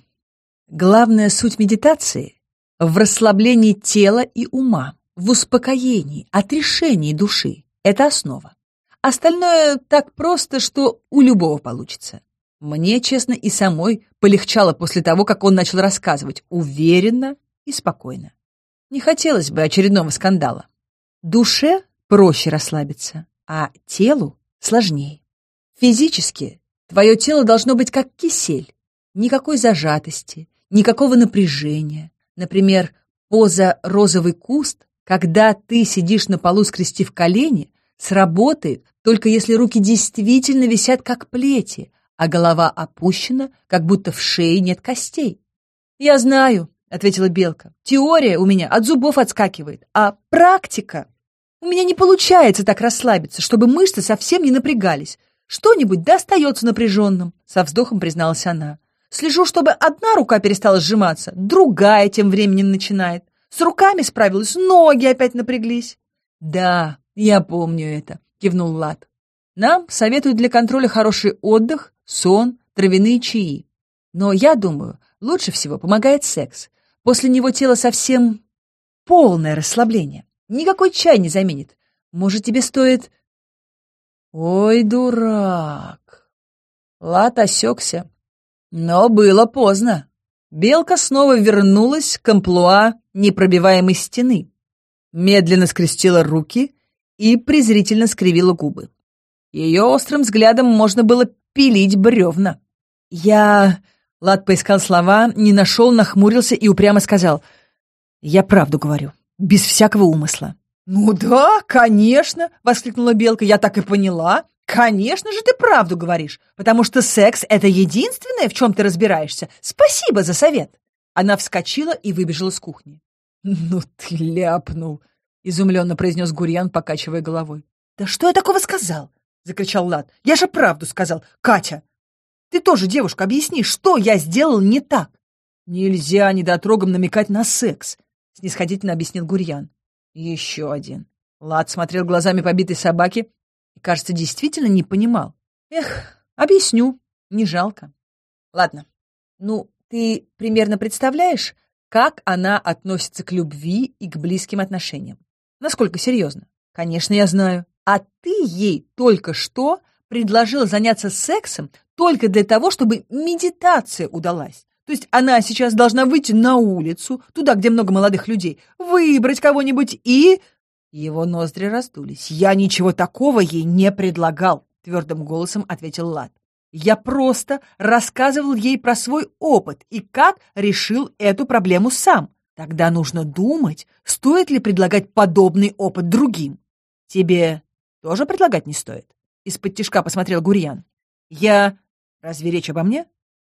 Главная суть медитации — в расслаблении тела и ума, в успокоении, отрешении души. Это основа. Остальное так просто, что у любого получится. Мне, честно, и самой полегчало после того, как он начал рассказывать, уверенно и спокойно. Не хотелось бы очередного скандала. Душе проще расслабиться, а телу сложнее. Физически твое тело должно быть как кисель, никакой зажатости, никакого напряжения. Например, поза «розовый куст», когда ты сидишь на полу, скрестив колени, сработает только если руки действительно висят как плети, а голова опущена, как будто в шее нет костей. «Я знаю», — ответила Белка, — «теория у меня от зубов отскакивает, а практика...» У меня не получается так расслабиться, чтобы мышцы совсем не напрягались. Что-нибудь достается напряженным, — со вздохом призналась она. Слежу, чтобы одна рука перестала сжиматься, другая тем временем начинает. С руками справилась, ноги опять напряглись. «Да, я помню это», — кивнул Лад. «Нам советуют для контроля хороший отдых, сон, травяные чаи. Но я думаю, лучше всего помогает секс. После него тело совсем полное расслабление. Никакой чай не заменит. Может, тебе стоит...» «Ой, дурак!» Лад осекся, но было поздно. Белка снова вернулась к амплуа непробиваемой стены, медленно скрестила руки и презрительно скривила губы. Ее острым взглядом можно было пилить бревна. «Я...» — Лад поискал слова, не нашел, нахмурился и упрямо сказал. «Я правду говорю, без всякого умысла». «Ну да, конечно!» — воскликнула Белка. «Я так и поняла. «Конечно же ты правду говоришь, потому что секс — это единственное, в чем ты разбираешься. Спасибо за совет!» Она вскочила и выбежала с кухни. «Ну ты ляпнул!» — изумленно произнес Гурьян, покачивая головой. «Да что я такого сказал?» — закричал Лад. «Я же правду сказал! Катя! Ты тоже, девушка, объясни, что я сделал не так?» «Нельзя недотрогом намекать на секс», — снисходительно объяснил Гурьян. «Еще один». Лад смотрел глазами побитой собаки, и, кажется, действительно не понимал. Эх, объясню, не жалко. Ладно, ну, ты примерно представляешь, как она относится к любви и к близким отношениям? Насколько серьезно? Конечно, я знаю. А ты ей только что предложил заняться сексом только для того, чтобы медитация удалась. То есть она сейчас должна выйти на улицу, туда, где много молодых людей, выбрать кого-нибудь и его ноздри раздулись. «Я ничего такого ей не предлагал», — твердым голосом ответил Лад. «Я просто рассказывал ей про свой опыт и как решил эту проблему сам. Тогда нужно думать, стоит ли предлагать подобный опыт другим. Тебе тоже предлагать не стоит? Из-под тишка посмотрел Гурьян. Я... Разве речь обо мне?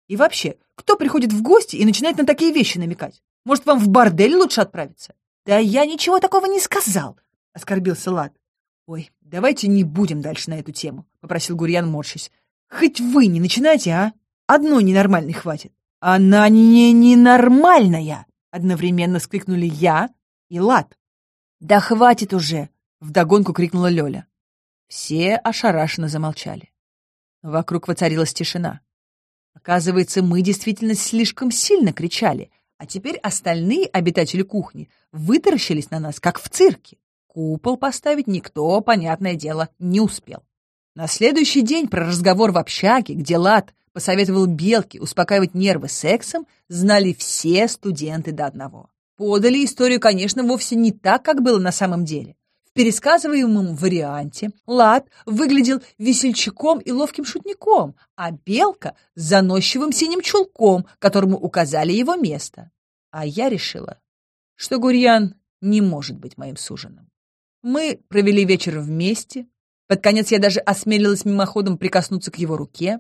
И вообще, кто приходит в гости и начинает на такие вещи намекать? Может, вам в бордель лучше отправиться? Да я ничего такого не сказал, оскорбился Лад. Ой, давайте не будем дальше на эту тему, попросил Гурьян, морщись. Хоть вы не начинайте, а? Одной ненормальной хватит. Она не ненормальная, одновременно скрикнули я и Лад. Да хватит уже, вдогонку крикнула Лёля. Все ошарашенно замолчали. Вокруг воцарилась тишина. Оказывается, мы действительно слишком сильно кричали, а теперь остальные обитатели кухни вытаращились на нас, как в цирке. Купол поставить никто, понятное дело, не успел. На следующий день про разговор в общаге, где Лад посоветовал Белке успокаивать нервы сексом, знали все студенты до одного. Подали историю, конечно, вовсе не так, как было на самом деле пересказываемом варианте Лад выглядел весельчаком и ловким шутником, а Белка — заносчивым синим чулком, которому указали его место. А я решила, что Гурьян не может быть моим суженым. Мы провели вечер вместе. Под конец я даже осмелилась мимоходом прикоснуться к его руке.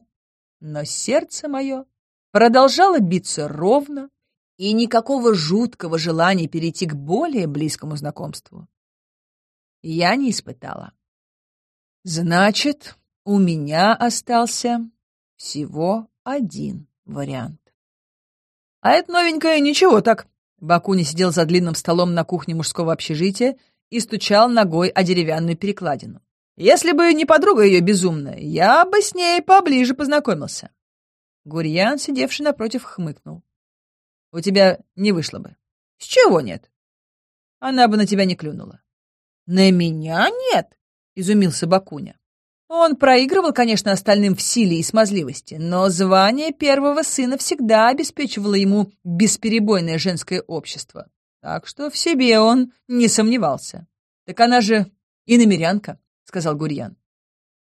Но сердце мое продолжало биться ровно, и никакого жуткого желания перейти к более близкому знакомству я не испытала. Значит, у меня остался всего один вариант. А это новенькое ничего так. Бакуни сидел за длинным столом на кухне мужского общежития и стучал ногой о деревянную перекладину. Если бы не подруга ее безумная, я бы с ней поближе познакомился. Гурьян, сидевший напротив, хмыкнул. У тебя не вышло бы. С чего нет? Она бы на тебя не клюнула. «На меня нет», — изумился Бакуня. Он проигрывал, конечно, остальным в силе и смазливости, но звание первого сына всегда обеспечивало ему бесперебойное женское общество. Так что в себе он не сомневался. «Так она же и намерянка», — сказал Гурьян.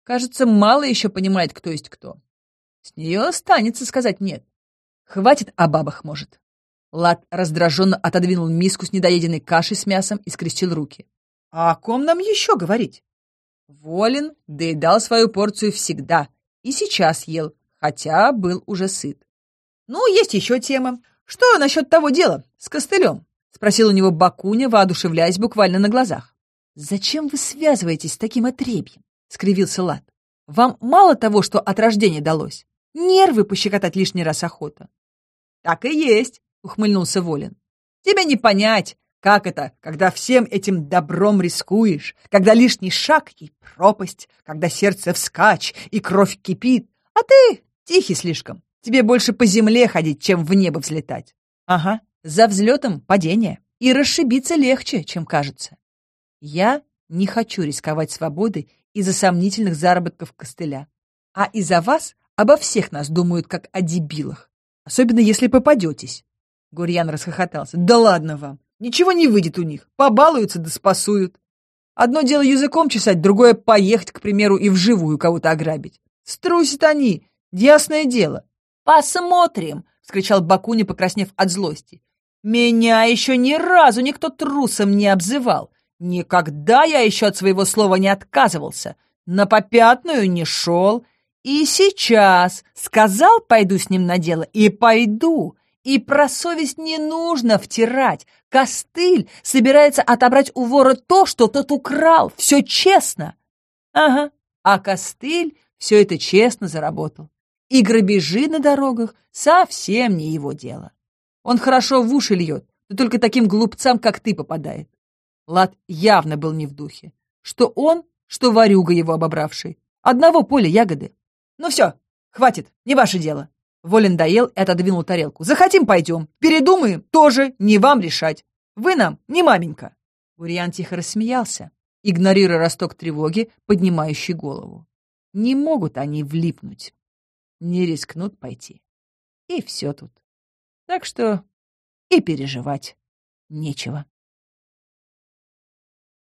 «Кажется, мало еще понимает, кто есть кто. С нее останется сказать «нет». Хватит о бабах, может». Лад раздраженно отодвинул миску с недоеденной кашей с мясом и скрестил руки. А о ком нам еще говорить? Волин доедал свою порцию всегда и сейчас ел, хотя был уже сыт. Ну, есть еще тема. Что насчет того дела с костылем? Спросил у него Бакуня, воодушевляясь буквально на глазах. «Зачем вы связываетесь с таким отребьем?» — скривился Лад. «Вам мало того, что от рождения далось? Нервы пощекотать лишний раз охота». «Так и есть», — ухмыльнулся Волин. «Тебе не понять, как это, когда всем этим добром рискуешь, когда лишний шаг и пропасть, когда сердце вскачь и кровь кипит, а ты тихий слишком. Тебе больше по земле ходить, чем в небо взлетать. Ага, за взлетом падение. И расшибиться легче, чем кажется. Я не хочу рисковать свободой из-за сомнительных заработков костыля. А из-за вас обо всех нас думают, как о дебилах. Особенно, если попадетесь. Гурьян расхохотался. Да ладно вам. Ничего не выйдет у них. Побалуются да спасуют. Одно дело языком чесать, другое — поехать, к примеру, и вживую кого-то ограбить. Струсят они, ясное дело. «Посмотрим!» — вскричал Бакуни, покраснев от злости. «Меня еще ни разу никто трусом не обзывал. Никогда я еще от своего слова не отказывался. На попятную не шел. И сейчас сказал, пойду с ним на дело, и пойду. И про совесть не нужно втирать. Костыль собирается отобрать у вора то, что тот украл. Все честно. Ага, а Костыль все это честно заработал. И грабежи на дорогах совсем не его дело. Он хорошо в уши льет, но только таким глупцам, как ты, попадает. Лад явно был не в духе. Что он, что ворюга его обобравший. Одного поля ягоды. Ну все, хватит, не ваше дело. Волин доел и отодвинул тарелку. «Захотим, пойдем. Передумаем, тоже не вам решать. Вы нам не маменька». Гурьян тихо рассмеялся, игнорируя росток тревоги, поднимающий голову. Не могут они влипнуть, не рискнут пойти. И все тут. Так что и переживать нечего.